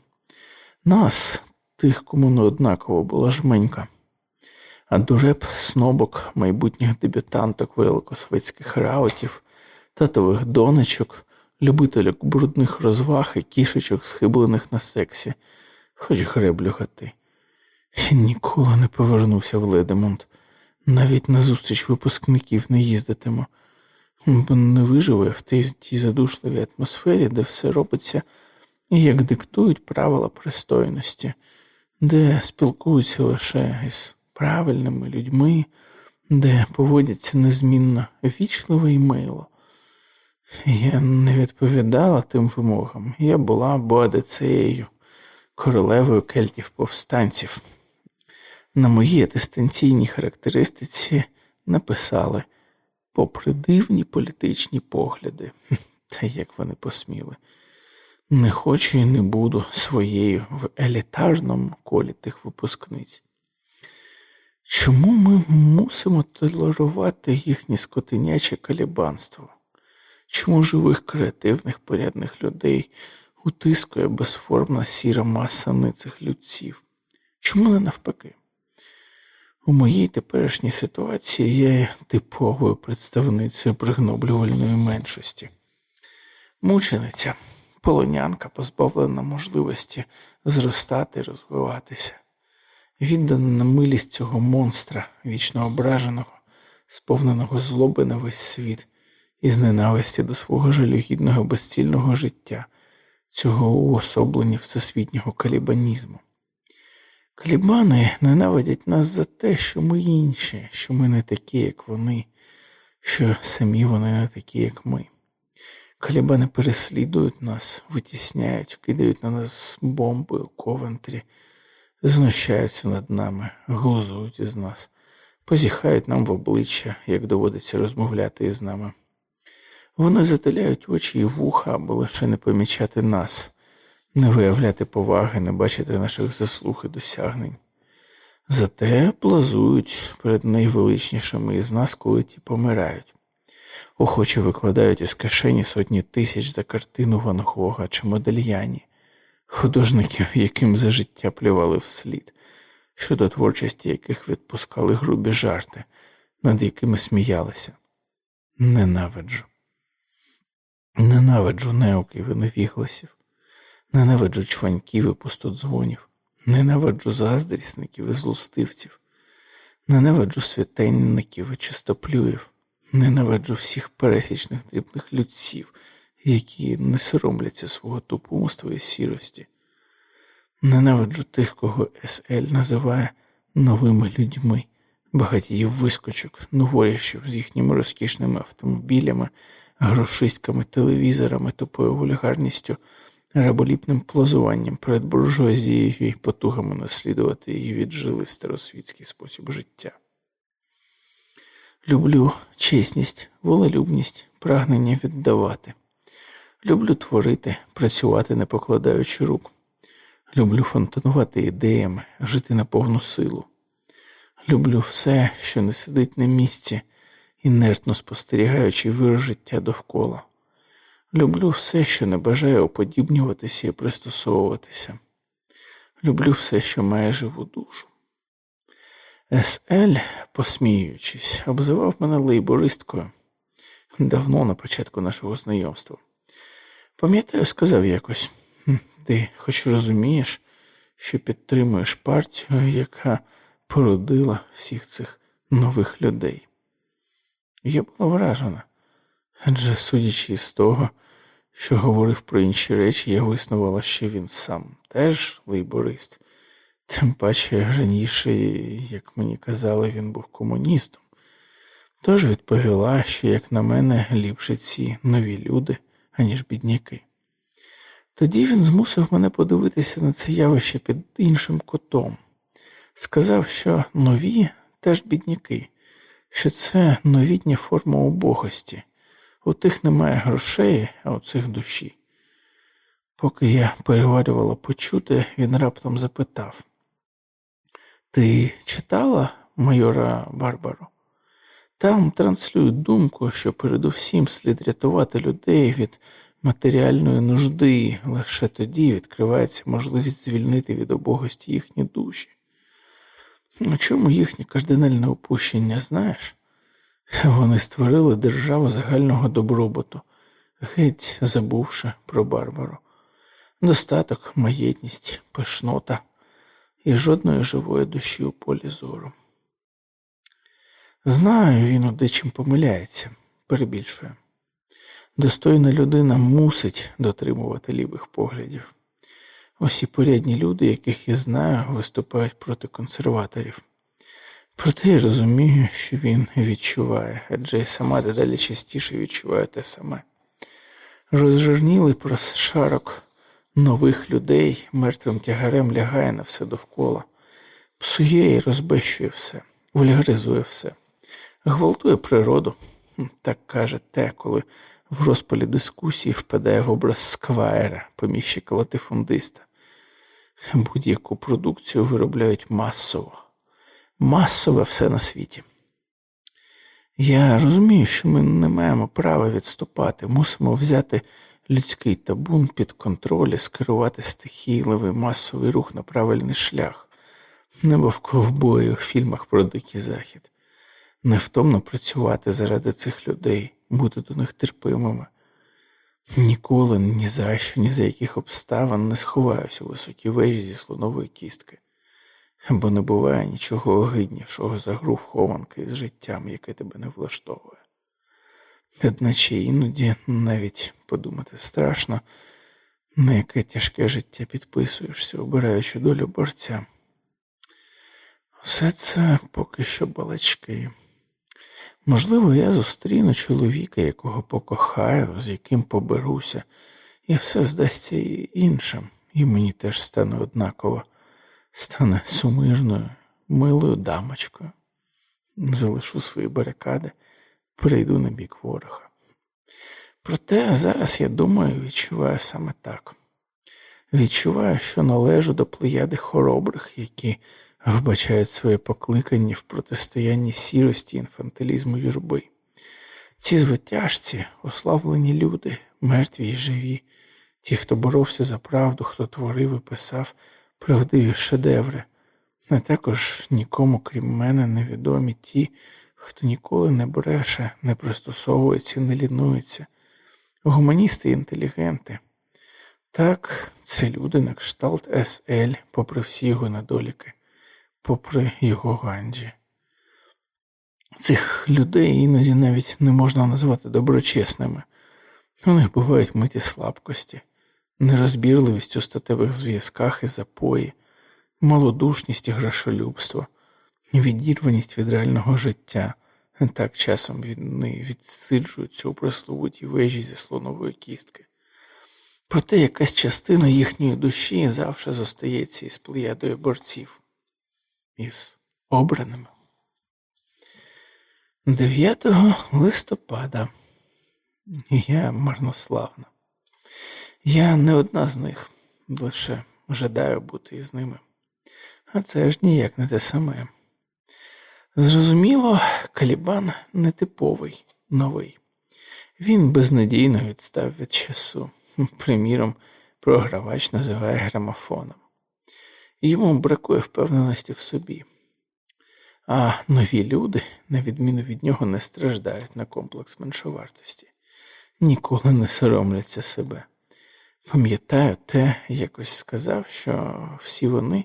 Нас, тих, кому не однаково була жменька, а дужеб снобок майбутніх дебютанток великосвітських раутів, татових донечок, любительок брудних розваг і кішечок, схиблених на сексі, хоч греблю гати. Ніколи не повернувся в Ледемонт, навіть на зустріч випускників не їздитиму, бо не виживе в тій, тій задушливій атмосфері, де все робиться, як диктують правила пристойності де спілкуються лише із правильними людьми, де поводяться незмінно вічливо і мило. Я не відповідала тим вимогам, я була Боадицеєю, королевою кельтів повстанців. На моїй атестенційній характеристиці написали попри дивні політичні погляди, та як вони посміли. Не хочу і не буду своєю в елітарному колі тих випускниць. Чому ми мусимо толерувати їхнє скотиняче калібанство? Чому живих креативних порядних людей утискує безформна сіра маса ницих людців? Чому не навпаки? У моїй теперішній ситуації я є типовою представницею пригноблювальної меншості, мучениця полонянка, позбавлена можливості зростати і розвиватися, віддана на милість цього монстра, вічно ображеного, сповненого злоби на весь світ із ненависті до свого жалюгідного безцільного життя, цього уособлення всесвітнього калібанізму. Калібани ненавидять нас за те, що ми інші, що ми не такі, як вони, що самі вони не такі, як ми. Калібани переслідують нас, витісняють, кидають на нас бомби у ковентрі, знущаються над нами, глузують із нас, позіхають нам в обличчя, як доводиться розмовляти із нами. Вони затиляють очі і вуха, аби лише не помічати нас, не виявляти поваги, не бачити наших заслуг і досягнень. Зате плазують перед найвеличнішими із нас, коли ті помирають. Охоче викладають із кишені сотні тисяч за картину Ван Гога чи Модельяні, художників, яким за життя плювали вслід, щодо творчості яких відпускали грубі жарти, над якими сміялися. Ненавиджу. Ненавиджу неуків і невігласів, ненавиджу чваньків і пустодзвонів, ненавиджу заздрісників і злостивців, ненавиджу святенників і чистоплюїв, ненавиджу всіх пересічних дрібних людців, які не соромляться свого тупумства і сірості. Ненавиджу тих, кого СЛ називає новими людьми, багатіїв вискочок, новорящів з їхніми розкішними автомобілями грошистками, телевізорами, тупою вульгарністю, раболіпним плазуванням перед буржуазією і потугами наслідувати її віджили старосвітський спосіб життя. Люблю чесність, волелюбність, прагнення віддавати. Люблю творити, працювати, не покладаючи рук. Люблю фонтанувати ідеями, жити на повну силу. Люблю все, що не сидить на місці, інертно спостерігаючи вир життя довкола. Люблю все, що не бажає уподібнюватися і пристосовуватися. Люблю все, що має живу душу. С.Л., посміюючись, обзивав мене лейбористкою давно на початку нашого знайомства. Пам'ятаю, сказав якось, ти хоч розумієш, що підтримуєш партію, яка породила всіх цих нових людей. Я була вражена, адже, судячи з того, що говорив про інші речі, я виснувала, що він сам теж лейборист, тим паче раніше, як мені казали, він був комуністом. Тож відповіла, що, як на мене, ліпше ці нові люди, аніж бідняки. Тоді він змусив мене подивитися на це явище під іншим кутом. Сказав, що нові теж бідняки що це новітня форма убогості. У тих немає грошей, а у цих душі. Поки я переварювала почути, він раптом запитав: Ти читала майора Барбару? Там транслюють думку, що передусім слід рятувати людей від матеріальної нужди, лише тоді відкривається можливість звільнити від обогості їхні душі. На чому їхнє кардинальне опущення, знаєш? Вони створили державу загального добробуту, геть забувши про Барбару. Достаток, маєтність, пишнота і жодної живої душі у полі зору. Знаю, він у дечим помиляється, перебільшує. Достойна людина мусить дотримувати лівих поглядів. Усі порядні люди, яких я знаю, виступають проти консерваторів. Проте я розумію, що він відчуває, адже й сама дедалі частіше відчуває те саме. Розжирнілий прошарок нових людей мертвим тягарем лягає на все довкола, псує і розбещує все, вульгаризує все, гвалтує природу, так каже те, коли в розпалі дискусії впадає в образ сквайра, поміщика латифундиста. Будь-яку продукцію виробляють масово, масове все на світі. Я розумію, що ми не маємо права відступати, мусимо взяти людський табун під контроль і скерувати стихійливий масовий рух на правильний шлях, небо в ковбої у фільмах про дикий захід, невтомно працювати заради цих людей, бути до них терпимими. Ніколи, ні за що, ні за яких обставин не сховаюся у високій вежі зі слонової кістки, бо не буває нічого огиднішого за гру в з життям, яке тебе не влаштовує. Одначе іноді навіть подумати страшно, на яке тяжке життя підписуєшся, обираючи долю борця. Все це поки що балачки. Можливо, я зустріну чоловіка, якого покохаю, з яким поберуся, і все здасться іншим, і мені теж стане однаково, стане сумижною, милою дамочкою. Залишу свої барикади, перейду на бік ворога. Проте зараз я думаю, відчуваю саме так. Відчуваю, що належу до плеяди хоробрих, які вбачають своє покликання в протистоянні сірості інфантилізму юрби. Ці звитяжці ославлені люди, мертві й живі, ті, хто боровся за правду, хто творив і писав правдиві шедеври, а також нікому, крім мене, невідомі ті, хто ніколи не бреше, не пристосовується, не лінується, гуманісти і інтелігенти. Так, це люди на кшталт СЛ, попри всі його недоліки попри його ганджі. Цих людей іноді навіть не можна назвати доброчесними. У них бувають миті слабкості, нерозбірливість у статевих зв'язках і запої, малодушність і грошолюбство, відірваність від реального життя. Так часом вони відсиджуються у пресловутій вежі зі слонової кістки. Проте якась частина їхньої душі завжди зостається із плеядою борців із обраними. 9 листопада я марнославна. Я не одна з них, лише жадаю бути із ними. А це ж ніяк не те саме. Зрозуміло, Калібан нетиповий, новий. Він безнадійно відстав від часу. Приміром, програвач називає грамофоном йому бракує впевненості в собі. А нові люди, на відміну від нього, не страждають на комплекс меншовартості, ніколи не соромляться себе. Пам'ятаю, те якось сказав, що всі вони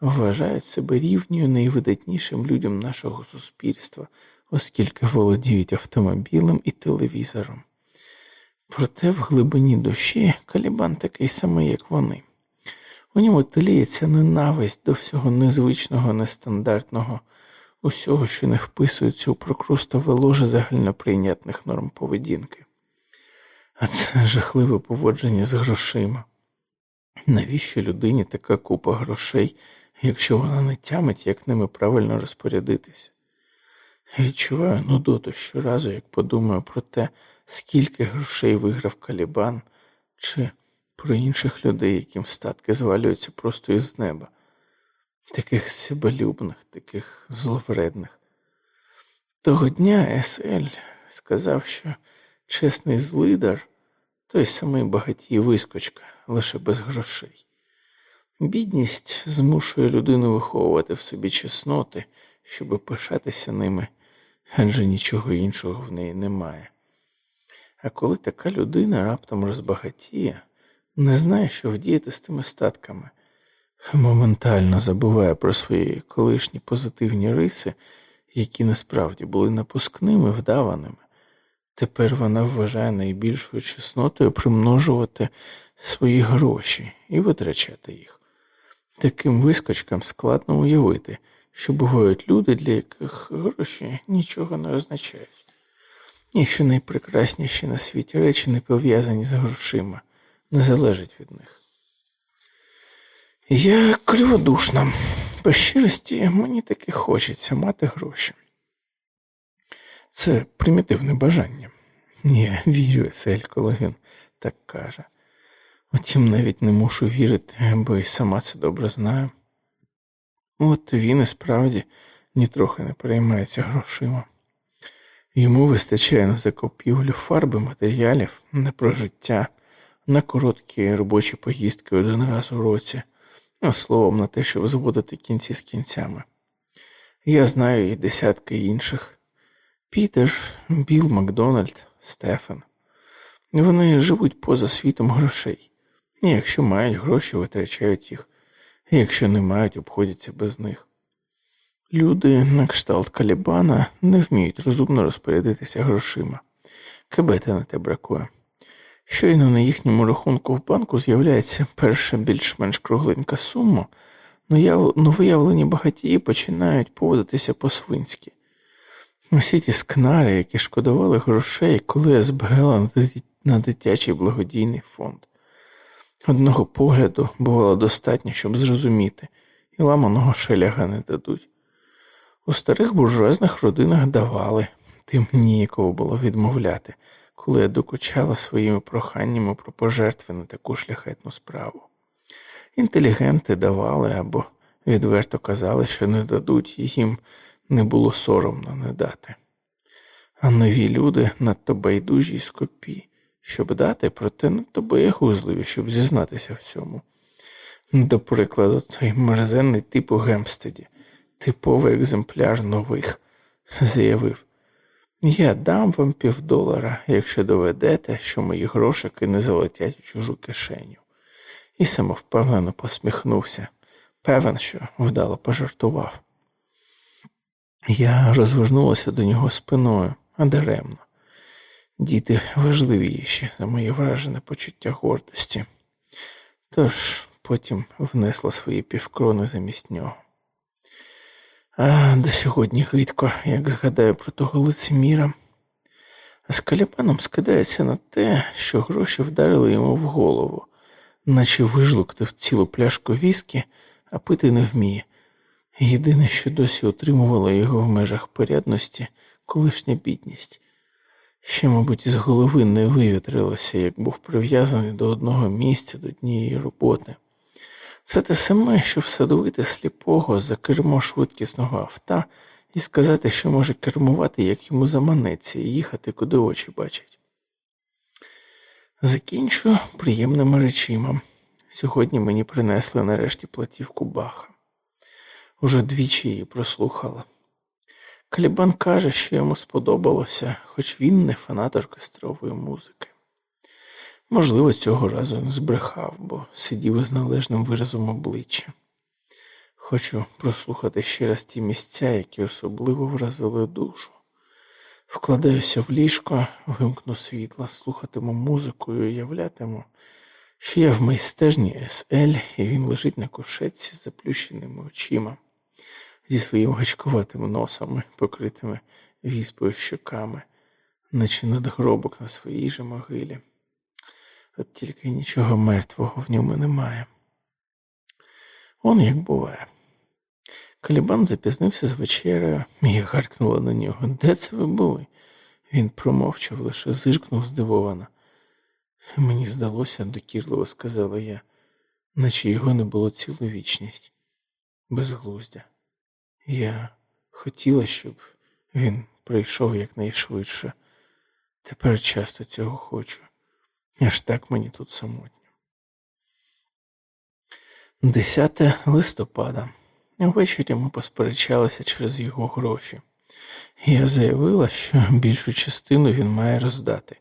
вважають себе рівною найвидатнішим людям нашого суспільства, оскільки володіють автомобілем і телевізором. Проте в глибині душі Калібан такий самий, як вони. У ньому тліється ненависть до всього незвичного, нестандартного, усього, що не вписується у прокрустове ложе загальноприйнятних норм поведінки. А це жахливе поводження з грошима. Навіщо людині така купа грошей, якщо вона не тямить, як ними правильно розпорядитися? Відчуваю нудоту щоразу, як подумаю про те, скільки грошей виграв Калібан, чи про інших людей, яким статки звалюються просто із неба, таких себелюбних, таких зловредних. Того дня С.Л. сказав, що чесний злидар той самий багатій вискочка, лише без грошей. Бідність змушує людину виховувати в собі чесноти, щоб пишатися ними, адже нічого іншого в неї немає. А коли така людина раптом розбагатіє, не знає, що вдіяти з тими статками, моментально забуває про свої колишні позитивні риси, які насправді були напускними, вдаваними. Тепер вона вважає найбільшою чеснотою примножувати свої гроші і витрачати їх. Таким вискочкам складно уявити, що бувають люди, для яких гроші нічого не означають, і що найпрекрасніші на світі речі не пов'язані з грошима не залежить від них. Я криводушна. По щирості мені таки хочеться мати гроші. Це примітивне бажання. Я вірю Есель, коли він так каже. Утім, навіть не мушу вірити, бо й сама це добре знаю. От він і справді нітрохи не переймається грошима. Йому вистачає на закупівлю фарби, матеріалів, на прожиття, на короткі робочі поїздки один раз у році, а словом на те, щоб зводити кінці з кінцями. Я знаю і десятки інших Пітер, Біл, Макдональд, Стефан. Вони живуть поза світом грошей, і якщо мають гроші, витрачають їх, і якщо не мають, обходяться без них. Люди на кшталт Калібана не вміють розумно розпорядитися грошима. Кибети на те бракує. Щойно на їхньому рахунку в банку з'являється перша більш-менш кругленька сума, новоявлені багатії починають поводитися по-свинськи. Усі ті скнари, які шкодували грошей, коли я збирала на дитячий благодійний фонд. Одного погляду бувало достатньо, щоб зрозуміти, і ламаного шеляга не дадуть. У старих буржуазних родинах давали, тим ніяково було відмовляти, коли я докучала своїми проханнями про пожертви на таку шляхетну справу. Інтелігенти давали або відверто казали, що не дадуть, і їм не було соромно не дати. А нові люди надто байдужі й скопі, щоб дати, проте надто боягузливі, щоб зізнатися в цьому. До прикладу, той мерзенний тип у Гемстеді, типовий екземпляр нових, заявив. Я дам вам півдолара, якщо доведете, що мої грошики не залетять у чужу кишеню, і самовпевнено посміхнувся, певен, що вдало пожартував. Я розвернулася до нього спиною, а даремно. Діти важливіші за моє вражене почуття гордості, тож потім внесла свої півкрони замість нього. А до сьогодні гидко, як згадаю про того лицеміра, а з каліпаном скидається на те, що гроші вдарили йому в голову, наче вижлуктив цілу пляшку віскі, а пити не вміє. Єдине, що досі утримувало його в межах порядності, колишня бідність. Ще, мабуть, з голови не вивітрилося, як був прив'язаний до одного місця, до однієї роботи. Це те саме, що всадовити сліпого за кермо швидкісного авто і сказати, що може кермувати, як йому заманеться, і їхати, куди очі бачать. Закінчу приємними речима. Сьогодні мені принесли нарешті платівку Баха. Уже двічі її прослухала. Калібан каже, що йому сподобалося, хоч він не фанат оркестрової музики. Можливо, цього разу не збрехав, бо сидів із належним виразом обличчя. Хочу прослухати ще раз ті місця, які особливо вразили душу. Вкладаюся в ліжко, вимкну світла, слухатиму музику і уявлятиму, що я в майстежні СЛ, і він лежить на кушетці з заплющеними очима, зі своїм гачкуватими носами, покритими віспою щоками, наче надгробок на своїй же могилі. От тільки нічого мертвого в ньому немає. Он як буває. Калібан запізнився з вечерею і гаркнула на нього. Де це ви були? Він промовчав, лише зиркнув здивовано. Мені здалося, докірливо сказала я, наче його не було цілу вічність. Безглуздя. Я хотіла, щоб він прийшов якнайшвидше. Тепер часто цього хочу. Аж так мені тут самотньо. 10 листопада. Ввечері ми посперечалися через його гроші. Я заявила, що більшу частину він має роздати.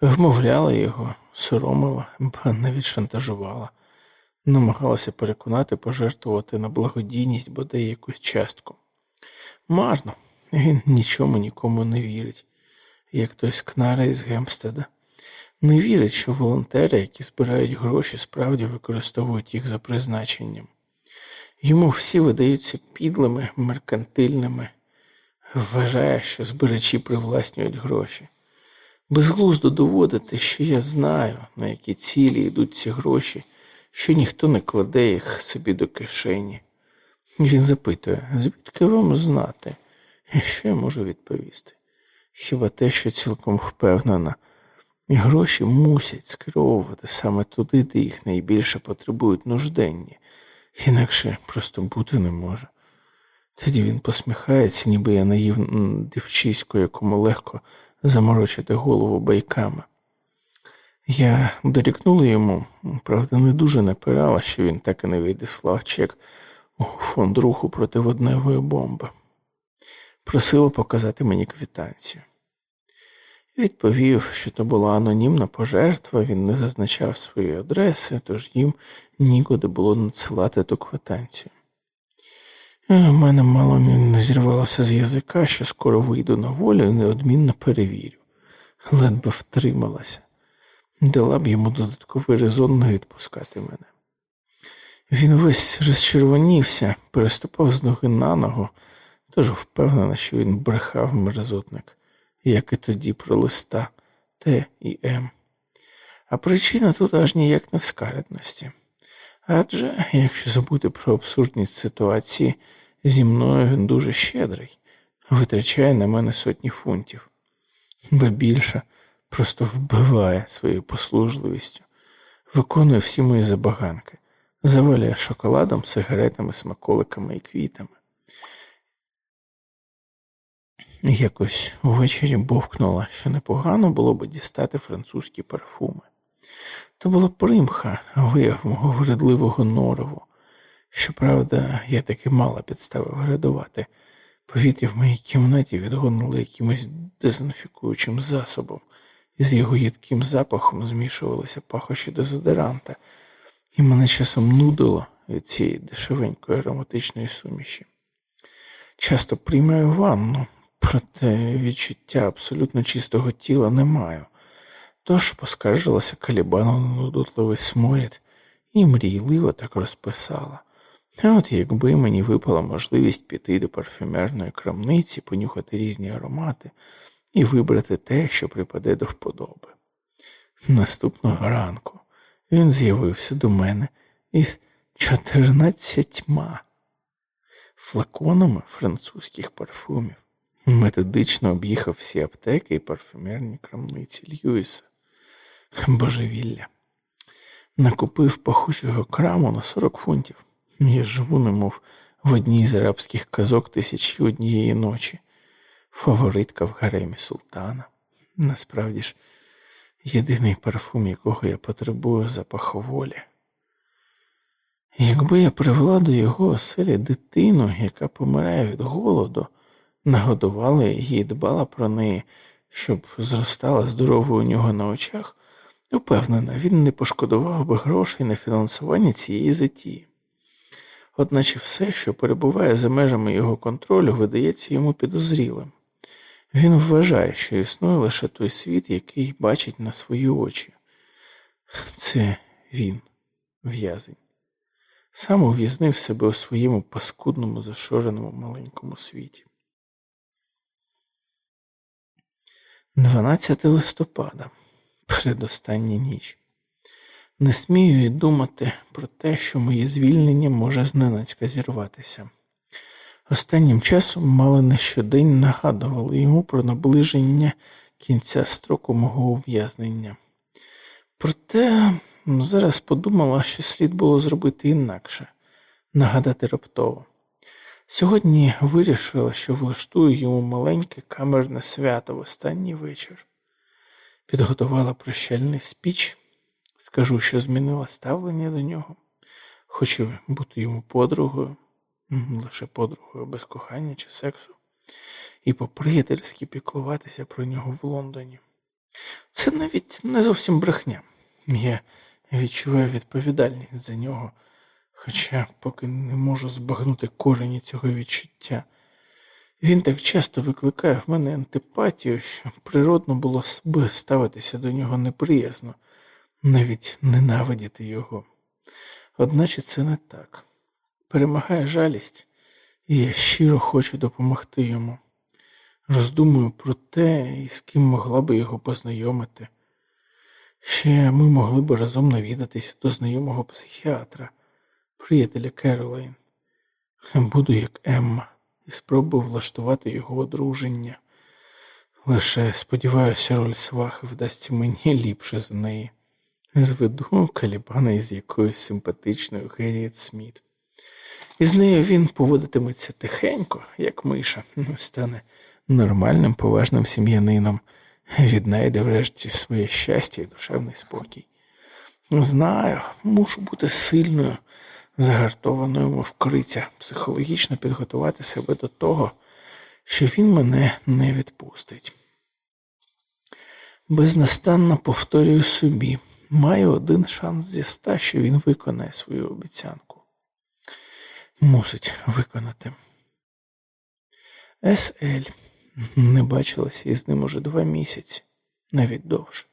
Вмовляла його, соромила, ба навіть шантажувала, намагалася переконати пожертвувати на благодійність бодай якусь частку. Марно, він нічому нікому не вірить, як той скнара із Гемстеда не вірить, що волонтери, які збирають гроші, справді використовують їх за призначенням. Йому всі видаються підлими, меркантильними, вважає, що збирачі привласнюють гроші. Безглуздо доводити, що я знаю, на які цілі йдуть ці гроші, що ніхто не кладе їх собі до кишені. Він запитує, звідки вам знати? І що я можу відповісти? Хіба те, що цілком впевнена, і гроші мусять скеровувати саме туди, де їх найбільше потребують нужденні, інакше просто бути не може. Тоді він посміхається, ніби я наїв дівчисько, якому легко заморочити голову байками. Я дорікнула йому, правда, не дуже напирала, що він так і не відіслав чек у фонд руху проти водневої бомби. Просила показати мені квітанцію. Відповів, що то була анонімна пожертва, він не зазначав свої адреси, тож їм нікуди було надсилати ту квитанцію. У е, мене мало не зірвалося з язика, що скоро вийду на волю і неодмінно перевірю. ледве втрималася, дала б йому додатковий резон не відпускати мене. Він весь розчервонівся, переступав з ноги на ногу, тож впевнена, що він брехав мерзотник, як і тоді про листа Т і М. А причина тут аж ніяк не в скаредності. Адже, якщо забути про абсурдність ситуації, зі мною він дуже щедрий, витрачає на мене сотні фунтів, ба більше просто вбиває своєю послужливістю, виконує всі мої забаганки, завалює шоколадом, сигаретами, смаколиками і квітами. Якось увечері бовкнула, що непогано було б дістати французькі парфуми. То була примха, вияв мого вредливого норову. Щоправда, я таки мала підстави вирадувати. Повітря в моїй кімнаті відгонили якимось дезінфікуючим засобом, і з його їдким запахом змішувалися пахощі дезодоранта, і мене часом нудило від цієї дешевенької ароматичної суміші. Часто приймаю ванну, проте відчуття абсолютно чистого тіла не маю. Тож поскаржилася калібану на нудотливий сморід і мрійливо так розписала. А от якби мені випала можливість піти до парфюмерної крамниці, понюхати різні аромати і вибрати те, що припаде до вподоби. Наступного ранку він з'явився до мене із чотирнадцятьма флаконами французьких парфумів, методично об'їхав всі аптеки і парфюмерні крамниці Льюіса божевілля. Накупив пахучого краму на 40 фунтів. Я живу, немов в одній з арабських казок тисячі однієї ночі, фаворитка в гаремі султана. Насправді ж, єдиний парфум, якого я потребую запах волі. Якби я привела до його оселі дитину, яка помирає від голоду, нагодувала її дбала про неї, щоб зростала здоровою у нього на очах, Упевнена, він не пошкодував би грошей на фінансування цієї затії. Одначе все, що перебуває за межами його контролю, видається йому підозрілим. Він вважає, що існує лише той світ, який бачить на свої очі. Це він, в'язень. Сам ув'язнив себе у своєму паскудному зашореному маленькому світі. 12 листопада передостання ніч. Не смію й думати про те, що моє звільнення може зненацька зірватися. Останнім часом мало не щодень нагадували йому про наближення кінця строку мого ув'язнення. Проте зараз подумала, що слід було зробити інакше, нагадати раптово. Сьогодні вирішила, що влаштую йому маленьке камерне свято в останній вечір підготувала прощальний спіч, скажу, що змінила ставлення до нього, хочу бути йому подругою, лише подругою без кохання чи сексу, і по-приятельськи піклуватися про нього в Лондоні. Це навіть не зовсім брехня. Я відчуваю відповідальність за нього, хоча поки не можу збагнути корені цього відчуття. Він так часто викликає в мене антипатію, що природно було би ставитися до нього неприязно, навіть ненавидіти його. Одначе це не так. Перемагає жалість, і я щиро хочу допомогти йому. Роздумую про те, з ким могла би його познайомити. Ще ми могли б разом навідатися до знайомого психіатра, приятеля Керолайн. Буду як Емма і спробував влаштувати його одруження. Лише, сподіваюся, роль свахи вдасться мені ліпше за неї. Зведу калібана із якоюсь симпатичною Герріет Сміт. І з нею він поводитиметься тихенько, як миша, стане нормальним, поважним сім'янином, віднайде врешті своє щастя і душевний спокій. Знаю, мушу бути сильною загартованою мов криця, психологічно підготувати себе до того, що він мене не відпустить. Безнастанно повторюю собі, маю один шанс зі ста, що він виконає свою обіцянку. Мусить виконати. С.Л. не бачилася із ним уже два місяці. навіть довше.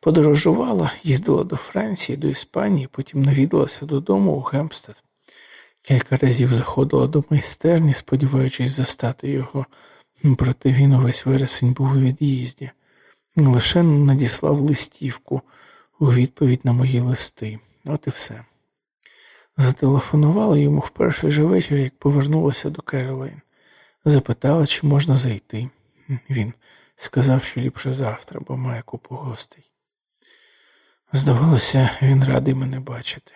Подорожувала, їздила до Франції, до Іспанії, потім навідалася додому у Гемстед. Кілька разів заходила до майстерні, сподіваючись застати його, проте він увесь вересень був у від'їзді, лише надіслав листівку у відповідь на мої листи. От і все. Зателефонувала йому в перший же вечір, як повернулася до Керолайн. Запитала, чи можна зайти. Він сказав, що ліпше завтра, бо має купу гостей. Здавалося, він радий мене бачити.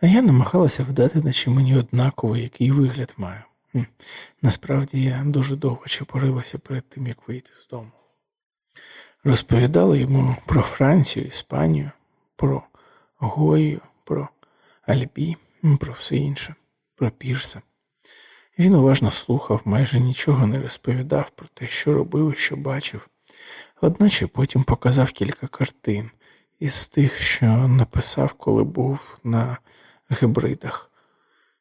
А я намагалася вдати, наче мені однаково, який вигляд маю. Насправді я дуже довго чепорилася перед тим, як вийти з дому. Розповідала йому про Францію, Іспанію, про Гою, про Альбі, про все інше, про Пірса. Він уважно слухав, майже нічого не розповідав про те, що робив і що бачив, одначе потім показав кілька картин із тих, що написав, коли був на гибридах,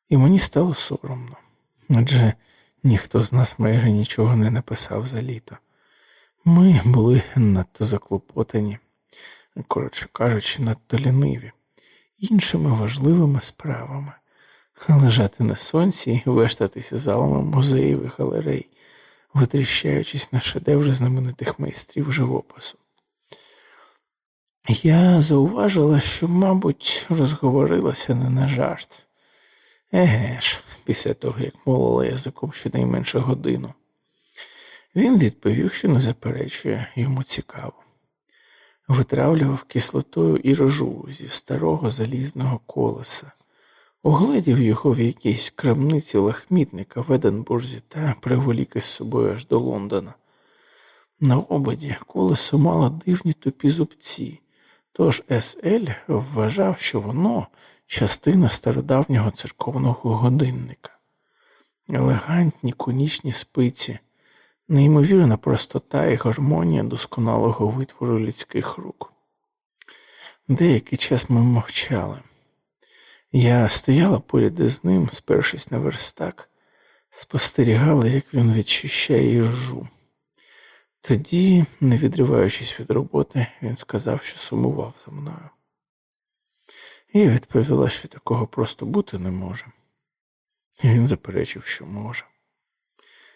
і мені стало соромно, адже ніхто з нас майже нічого не написав за літо. Ми були надто заклопотані, коротше кажучи, надто ліниві, іншими важливими справами лежати на сонці і вештатися залами музеїв і галерей, витріщаючись на шедеври знаменитих майстрів живопису. Я зауважила, що, мабуть, розговорилася не на жарт. Еге ж, після того, як молила язиком щонайменше годину. Він відповів, що не заперечує, йому цікаво. Витравлював кислотою і рожу зі старого залізного колеса, огледів його в якійсь крамниці лахмітника в Еденбурзі та приволік із собою аж до Лондона. На ободі колесо мало дивні тупі зубці, тож С.Л. вважав, що воно частина стародавнього церковного годинника, елегантні конічні спиці, неймовірна простота і гармонія досконалого витвору людських рук. Деякий час ми мовчали. Я стояла поряд із ним, спершись на верстак, спостерігала, як він відчищає їжу. Тоді, не відриваючись від роботи, він сказав, що сумував за мною. І відповіла, що такого просто бути не може. І він заперечив, що може,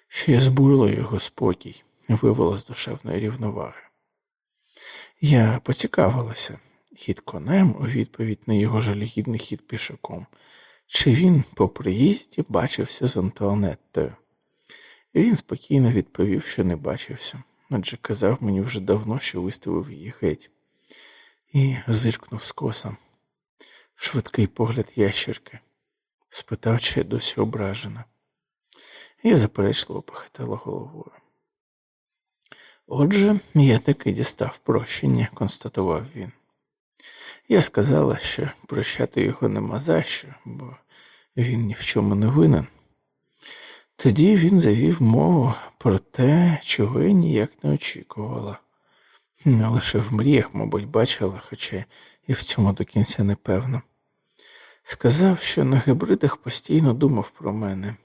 що я збурила його спокій вивела з душевної рівноваги. Я поцікавилася, хід конем у відповідь на його жалігідний хід пішаком, чи він по приїзді бачився з Антуанеттою. Він спокійно відповів, що не бачився, адже казав мені вже давно, що виставив її геть, і зиркнув скоса. Швидкий погляд ящерки, спитав, чи я досі ображена. Я заперечливо похитала головою. Отже, я таки дістав прощення, констатував він. Я сказала, що прощати його нема за що, бо він ні в чому не винен. Тоді він завів мову про те, чого я ніяк не очікувала. Не лише в мріях, мабуть, бачила, хоча і в цьому до кінця не певно. Сказав, що на гибридах постійно думав про мене,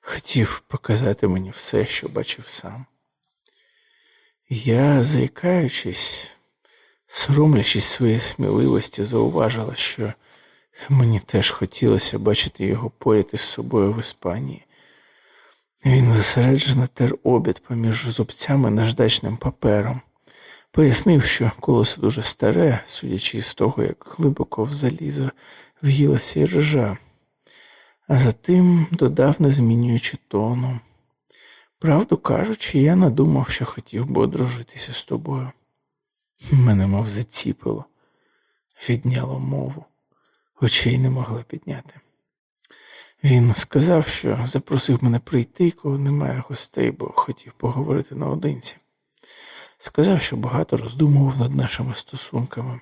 хотів показати мені все, що бачив сам. Я, заїкаючись, Соромлячись своєї сміливості, зауважила, що мені теж хотілося бачити його поряд із собою в Іспанії. Він зосереджено тер обід поміж зубцями наждачним папером, пояснив, що колесо дуже старе, судячи з того, як глибоко в залізо в'їлася ржа, а затим додав, не змінюючи тону. Правду кажучи, я надумав, що хотів би одружитися з тобою. Мене мов заціпило, відняло мову, очей не могла підняти. Він сказав, що запросив мене прийти, коли немає гостей, бо хотів поговорити наодинці. Сказав, що багато роздумував над нашими стосунками,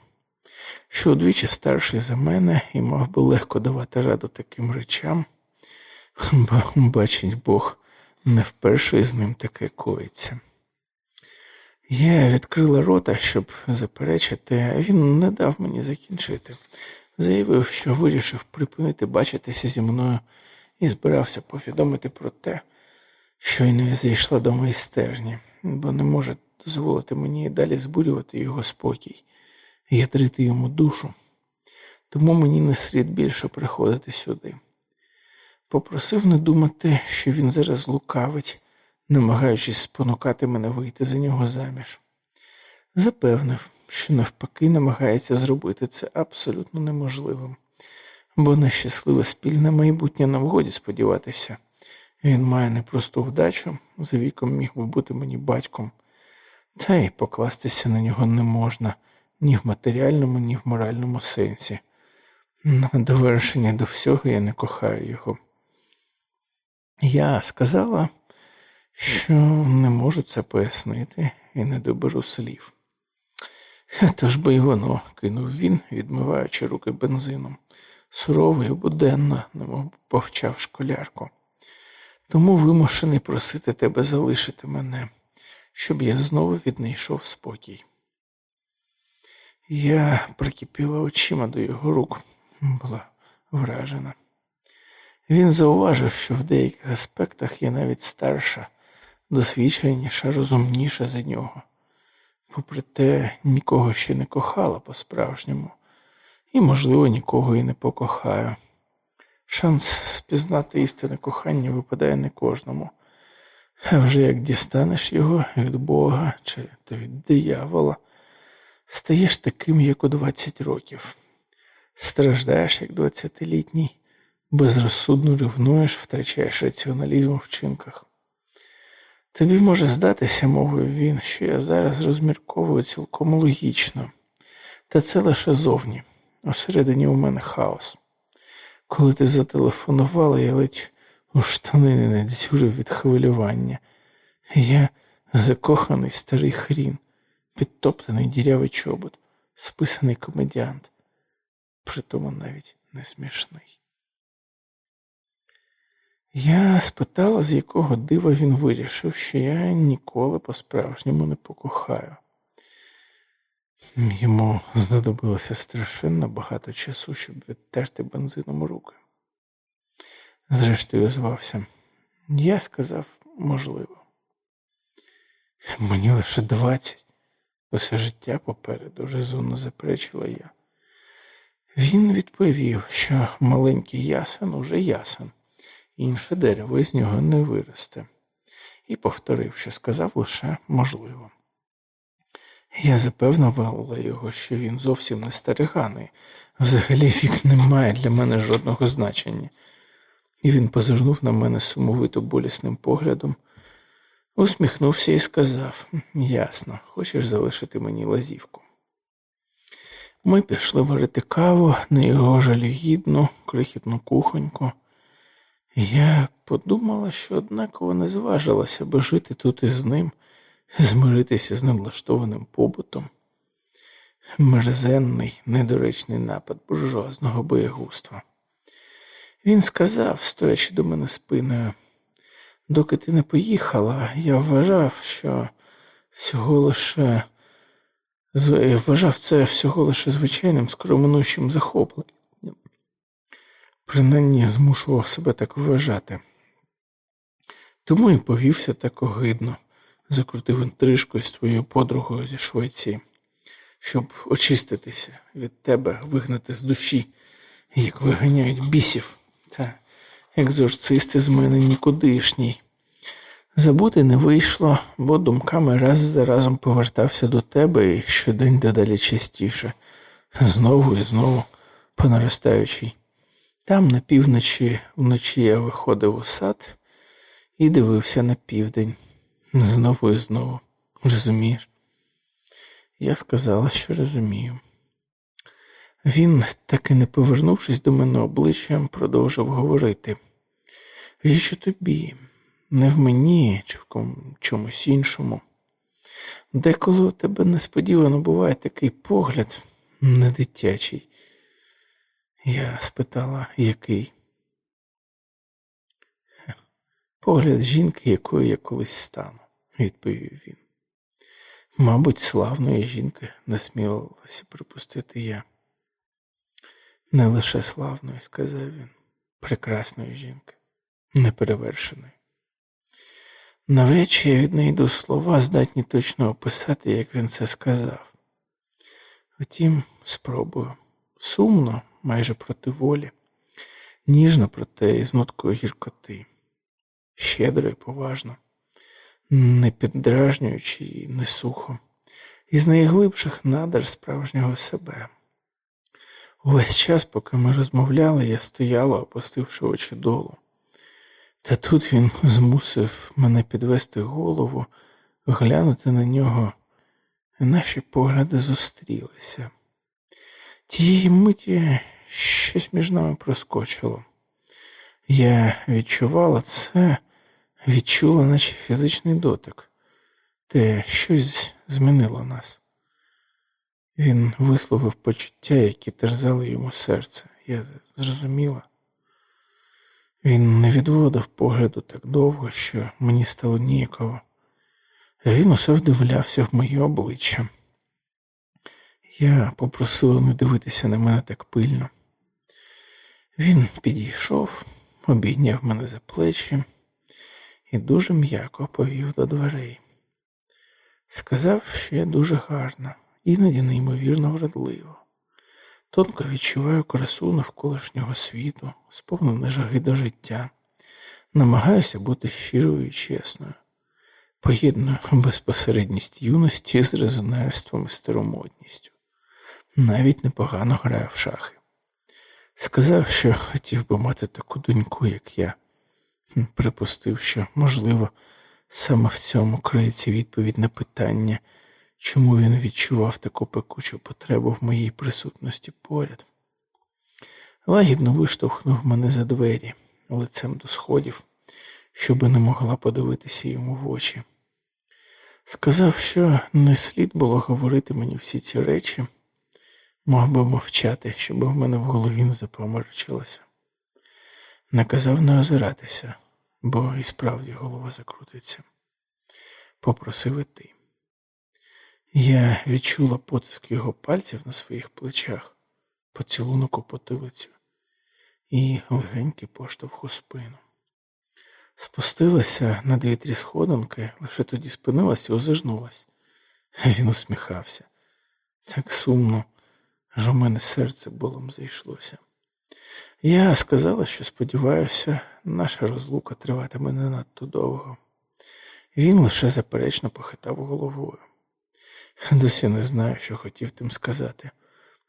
що удвічі старший за мене і мав би легко давати раду таким речам, бо, бачить Бог, не вперше з ним таке коїться. Я відкрила рота, щоб заперечити, а він не дав мені закінчити. Заявив, що вирішив припинити бачитися зі мною і збирався повідомити про те, що й не зійшла до майстерні, бо не може дозволити мені і далі збурювати його спокій, ядрити йому душу, тому мені не слід більше приходити сюди. Попросив не думати, що він зараз лукавить, намагаючись спонукати мене вийти за нього заміж. Запевнив, що навпаки намагається зробити це абсолютно неможливим, бо нещасливе спільне майбутнє нам годі сподіватися. Він має непросту вдачу, за віком міг би бути мені батьком, та й покластися на нього не можна ні в матеріальному, ні в моральному сенсі. На довершення до всього я не кохаю його. Я сказала, що не можу це пояснити і не доберу слів. Тож би й воно, кинув він, відмиваючи руки бензином, суровий, буденно, немов повчав школярку. Тому вимушений просити тебе залишити мене, щоб я знову віднайшов спокій. Я прикипіла очима до його рук, була вражена. Він зауважив, що в деяких аспектах я навіть старша, досвідченіша, розумніша за нього. Попри те, нікого ще не кохала по-справжньому, і, можливо, нікого і не покохаю. Шанс спізнати істинне кохання випадає не кожному, а вже як дістанеш його від Бога чи то від диявола, стаєш таким, як у 20 років, страждаєш як двадцятилітній, безрозсудно ревнуєш, втрачаєш раціоналізм у вчинках. Тобі може здатися, мовив він, що я зараз розмірковую цілком логічно, та це лише зовні, усередині у мене хаос. Коли ти зателефонувала, я ледь у штанини не дзюрив від хвилювання. Я закоханий старий хрін, підтоптаний дірявий чобот, списаний комедіант, притому навіть не смішний. Я спитала, з якого дива він вирішив, що я ніколи по-справжньому не покохаю. Йому знадобилося страшенно багато часу, щоб відтерти бензином руки. Зрештою, звався. Я сказав, можливо. Мені лише двадцять, усе життя попереду резонно заперечила я. Він відповів, що маленький ясен уже ясен, інше дерево з нього не виросте, і повторив, що сказав лише можливо. Я запевнувала його, що він зовсім не стариганий, взагалі вік не має для мене жодного значення, і він позирнув на мене сумовито болісним поглядом, усміхнувся і сказав: Ясно, хочеш залишити мені лазівку. Ми пішли варити каву на його жалюгідну, крихітну кухоньку. Я подумала, що однаково не зважилася би жити тут із ним змиритися з невлаштованим побутом, мерзенний, недоречний напад буржуазного боєгуства. Він сказав, стоячи до мене спиною, доки ти не поїхала, я вважав, що всього лише вважав це всього лише звичайним скромнущим захопленням. Принаймні змушував себе так вважати. Тому і повівся так огидно закрутив інтрижку з твоєю подругою зі Швеції, щоб очиститися від тебе, вигнати з душі, як виганяють бісів, та екзорцисти з мене нікудишній. Забути не вийшло, бо думками раз за разом повертався до тебе і щодень дедалі частіше, знову і знову по наростаючій. Там на півночі вночі я виходив у сад і дивився на південь. Знову і знову. Розумієш? Я сказала, що розумію. Він, так і не повернувшись до мене обличчям, продовжив говорити. Річ у тобі, не в мені чи в чомусь іншому. Деколи у тебе несподівано буває такий погляд не дитячий. Я спитала, який. Погляд жінки, якою я колись стану, відповів він. Мабуть, славної жінки насмілилася припустити я. Не лише славної, сказав він, прекрасної жінки, неперевершеної. Навряд чи я віднайду слова, здатні точно описати, як він це сказав. Втім, спробую. Сумно, майже проти волі, ніжно, проте із ноткою гіркоти, щедро і поважно, не піддражнюючи і не сухо, із найглибших надр справжнього себе. Увесь час, поки ми розмовляли, я стояла, опустивши очі долу. Та тут він змусив мене підвести голову, глянути на нього, і наші погляди зустрілися. Тієї миті щось між нами проскочило. Я відчувала це, відчула, наче фізичний дотик, те щось змінило нас. Він висловив почуття, які терзали йому серце. Я зрозуміла. Він не відводив погляду так довго, що мені стало ніяково. Він усе вдивлявся в моє обличчя. Я попросила не дивитися на мене так пильно. Він підійшов, обійняв мене за плечі і дуже м'яко повів до дверей. Сказав, що я дуже гарна, іноді неймовірно вродлива. Тонко відчуваю красу навколишнього світу, сповнене жаги до життя, намагаюся бути щирою і чесною, поєдную безпосередність юності з резонерством і старомодністю. Навіть непогано граю в шахи. Сказав, що хотів би мати таку доньку, як я. Припустив, що, можливо, саме в цьому криється відповідь на питання чому він відчував таку пекучу потребу в моїй присутності поряд. Лагідно виштовхнув мене за двері лицем до сходів, щоби не могла подивитися йому в очі. Сказав, що не слід було говорити мені всі ці речі, мав би мовчати, щоб в мене в голові не запоморочилося. Наказав не озиратися, бо і справді голова закрутиться. Попросив іти. Я відчула потиск його пальців на своїх плечах, поцілунок у потилицю і легенький поштовх у спину. Спустилася на дві-трі сходинки, лише тоді спинилася і озирнулась. Він усміхався. Так сумно, аж у мене серце болом зайшлося. Я сказала, що сподіваюся, наша розлука триватиме не надто довго. Він лише заперечно похитав головою. Досі не знаю, що хотів тим сказати.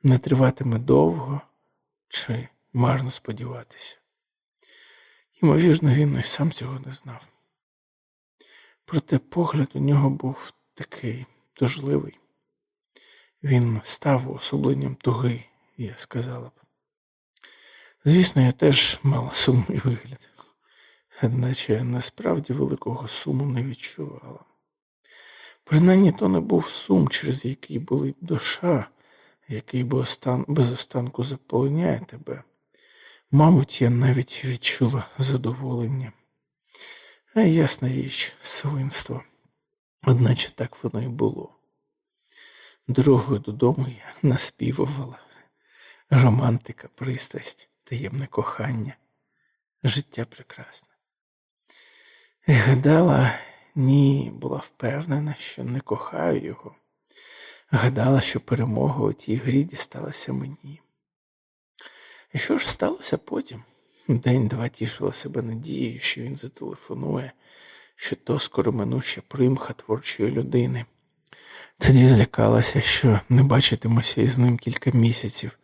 Не триватиме довго чи марно сподіватися. Ймовірно, він і сам цього не знав. Проте погляд у нього був такий тужливий. Він став уособленням туги, я сказала б. Звісно, я теж мала сумний вигляд, одначе насправді великого суму не відчувала. Принаймні то не був сум, через який болить душа, який би без останку заполоняє тебе. Мабуть, я навіть відчула задоволення. А ясна річ, свинство, одначе так воно і було. Дорогою додому я наспівувала романтика, пристрасть, таємне кохання, життя прекрасне. Гадала, ні, була впевнена, що не кохаю його. Гадала, що перемога у тій грі дісталася мені. І що ж сталося потім? День-два тішила себе надією, що він зателефонує, що то скоро минуща примха творчої людини. Тоді злякалася, що не бачитимуся із ним кілька місяців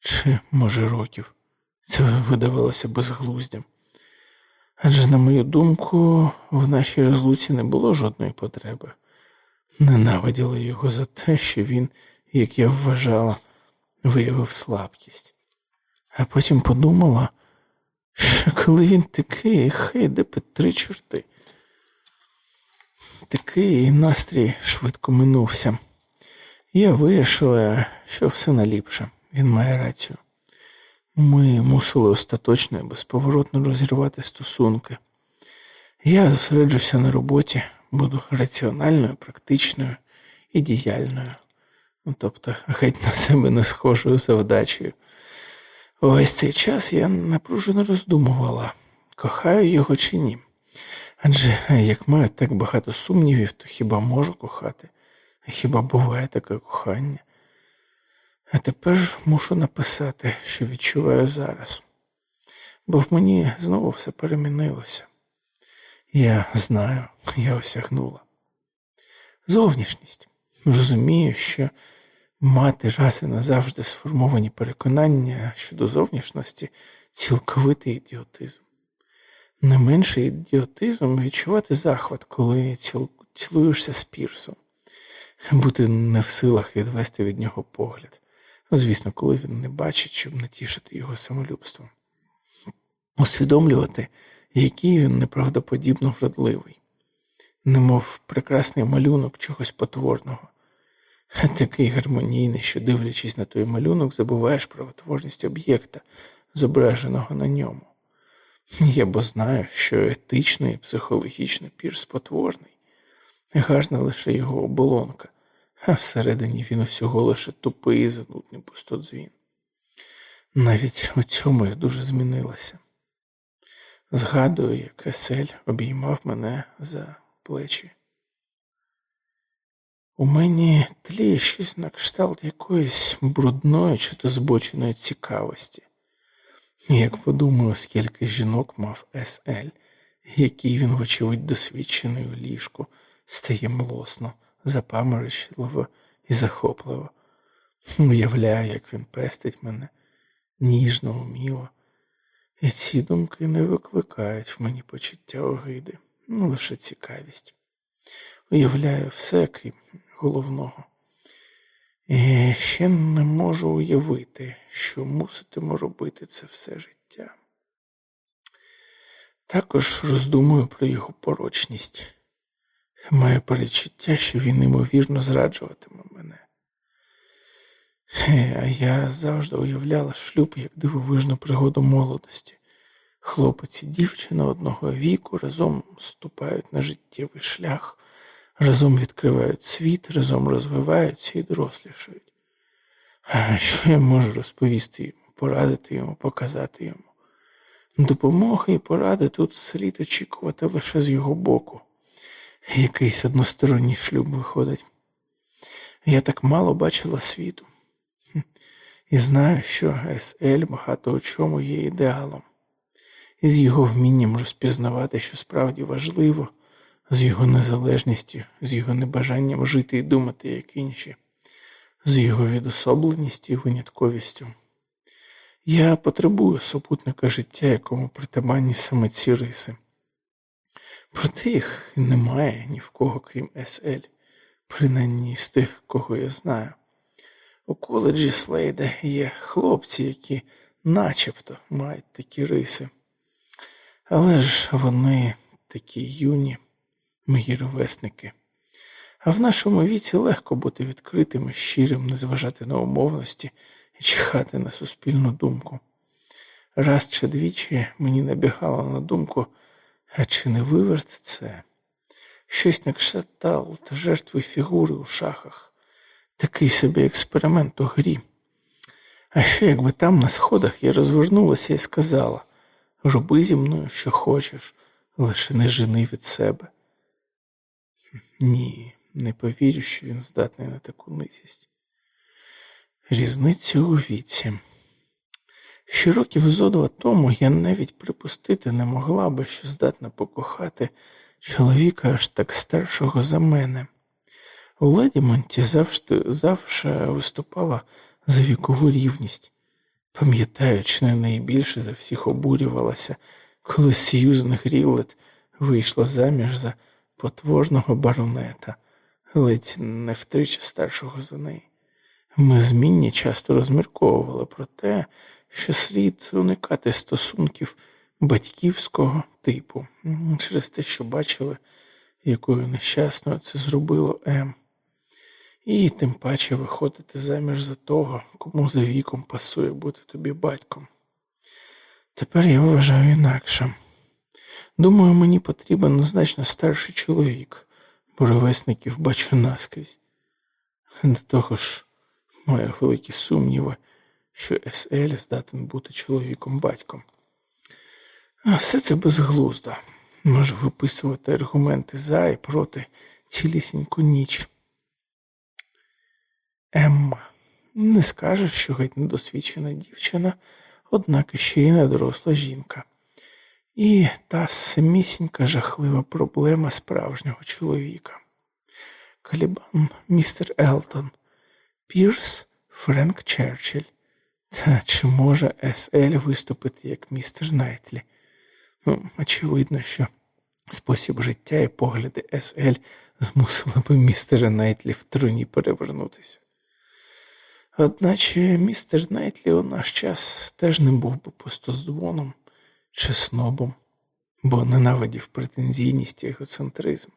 чи, може, років. Це видавалося безглуздям. Адже, на мою думку, в нашій розлуці не було жодної потреби. Ненавиділа його за те, що він, як я вважала, виявив слабкість. А потім подумала, що коли він такий, хай де три чорти. Такий настрій швидко минувся. Я вирішила, що все наліпше, він має рацію. Ми мусили остаточно і безповоротно розірвати стосунки. Я зосереджуся на роботі, буду раціональною, практичною і діяльною, ну, тобто геть на себе не схожою завдачею. Весь цей час я напружено роздумувала, кохаю його чи ні. Адже як маю так багато сумнівів, то хіба можу кохати? Хіба буває таке кохання? А тепер мушу написати, що відчуваю зараз, бо в мені знову все перемінилося. Я знаю, я осягнула. Зовнішність. Розумію, що мати раз і назавжди сформовані переконання щодо зовнішності цілковитий ідіотизм. Не менший ідіотизм відчувати захват, коли ціл... цілуєшся з пірсом, бути не в силах відвести від нього погляд. Звісно, коли він не бачить, щоб натішити його самолюбством, усвідомлювати, який він неправдоподібно вродливий, немов прекрасний малюнок чогось потворного, такий гармонійний, що, дивлячись на той малюнок, забуваєш про потворність об'єкта, зображеного на ньому. Я бо знаю, що етичний і психологічний пір спотворний, гарна лише його оболонка, а всередині він усього лише тупий і занудний пустодзвін. Навіть у цьому я дуже змінилася. Згадую, як Есель обіймав мене за плечі. У мені тліє щось на кшталт якоїсь брудної чи то збоченої цікавості. Як подумаю, скільки жінок мав С.Л., який він, вочевидь, досвідчений у ліжку, стає млосно, запаморочливо і захопливо. Уявляю, як він пестить мене ніжно, уміло, і ці думки не викликають в мені почуття огиди, ну лише цікавість. Уявляю все, крім головного. І ще не можу уявити, що муситиму робити це все життя. Також роздумую про його порочність. Маю перечуття, що він ймовірно зраджуватиме мене. А я завжди уявляла шлюб як дивовижну пригоду молодості. Хлопець і дівчина одного віку разом ступають на життєвий шлях, разом відкривають світ, разом розвиваються і дорослішають. Що я можу розповісти йому, порадити йому, показати йому? Допомоги і поради тут слід очікувати лише з його боку. Якийсь односторонній шлюб виходить. Я так мало бачила світу. І знаю, що С.Л. багато у чому є ідеалом, і з його вмінням розпізнавати, що справді важливо, з його незалежністю, з його небажанням жити і думати, як інші, з його відособленістю і винятковістю. Я потребую супутника життя, якому притаманні саме ці риси. Проте їх немає ні в кого, крім С.Л., принаймні з тих, кого я знаю. У коледжі Слейда є хлопці, які начебто мають такі риси. Але ж вони такі юні, мої ровесники. А в нашому віці легко бути відкритим і щирим, не зважати на умовності і чхати на суспільну думку. Раз чи двічі мені набігало на думку, а чи не виверт це? Щось на кшталт жертви фігури у шахах такий собі експеримент у грі. А ще якби там на сходах я розвернулася і сказала роби зі мною, що хочеш, лише не жени від себе. Ні, не повірю, що він здатний на таку низість. Різницю у віці. Ще років зо два тому я навіть припустити не могла би, що здатна покохати чоловіка аж так старшого за мене. У Ладімонті завжди завжди виступала за вікову рівність, пам'ятаючи, не найбільше за всіх обурювалася, коли Сьюзен Грілет вийшла заміж за потворного баронета, ледь не втричі старшого за неї. Ми змінні часто розмірковували про те, що слід уникати стосунків батьківського типу через те, що бачили, якою нещасною це зробило М і тим паче виходити заміж за того, кому за віком пасує бути тобі батьком. Тепер я вважаю інакше. Думаю, мені потрібен значно старший чоловік, бо ровесників бачу наскрізь. До того ж, маю великі сумніви, що С.Л. здатен бути чоловіком батьком. А все це безглуздо. Можу виписувати аргументи за і проти цілісіньку ніч. Емма, не скажеш, що геть недосвідчена дівчина, однак ще й недоросла жінка. І та самісінька жахлива проблема справжнього чоловіка. Калібан, містер Елтон, Пірс, Френк Черчилль. Та чи може С.Л. виступити як містер Найтлі? Ну, очевидно, що спосіб життя і погляди С.Л. змусили би містера Найтлі в труні перевернутися. Одначе містер Найтлі у наш час теж не був би пустозвоном чи снобом, бо ненавидів претензійність і егоцентризм.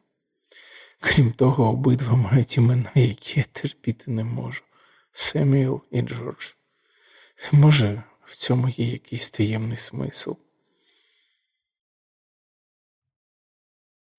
Крім того, обидва мають імена, які я терпіти не можу Семюел і Джордж. Може, в цьому є якийсь таємний смисл.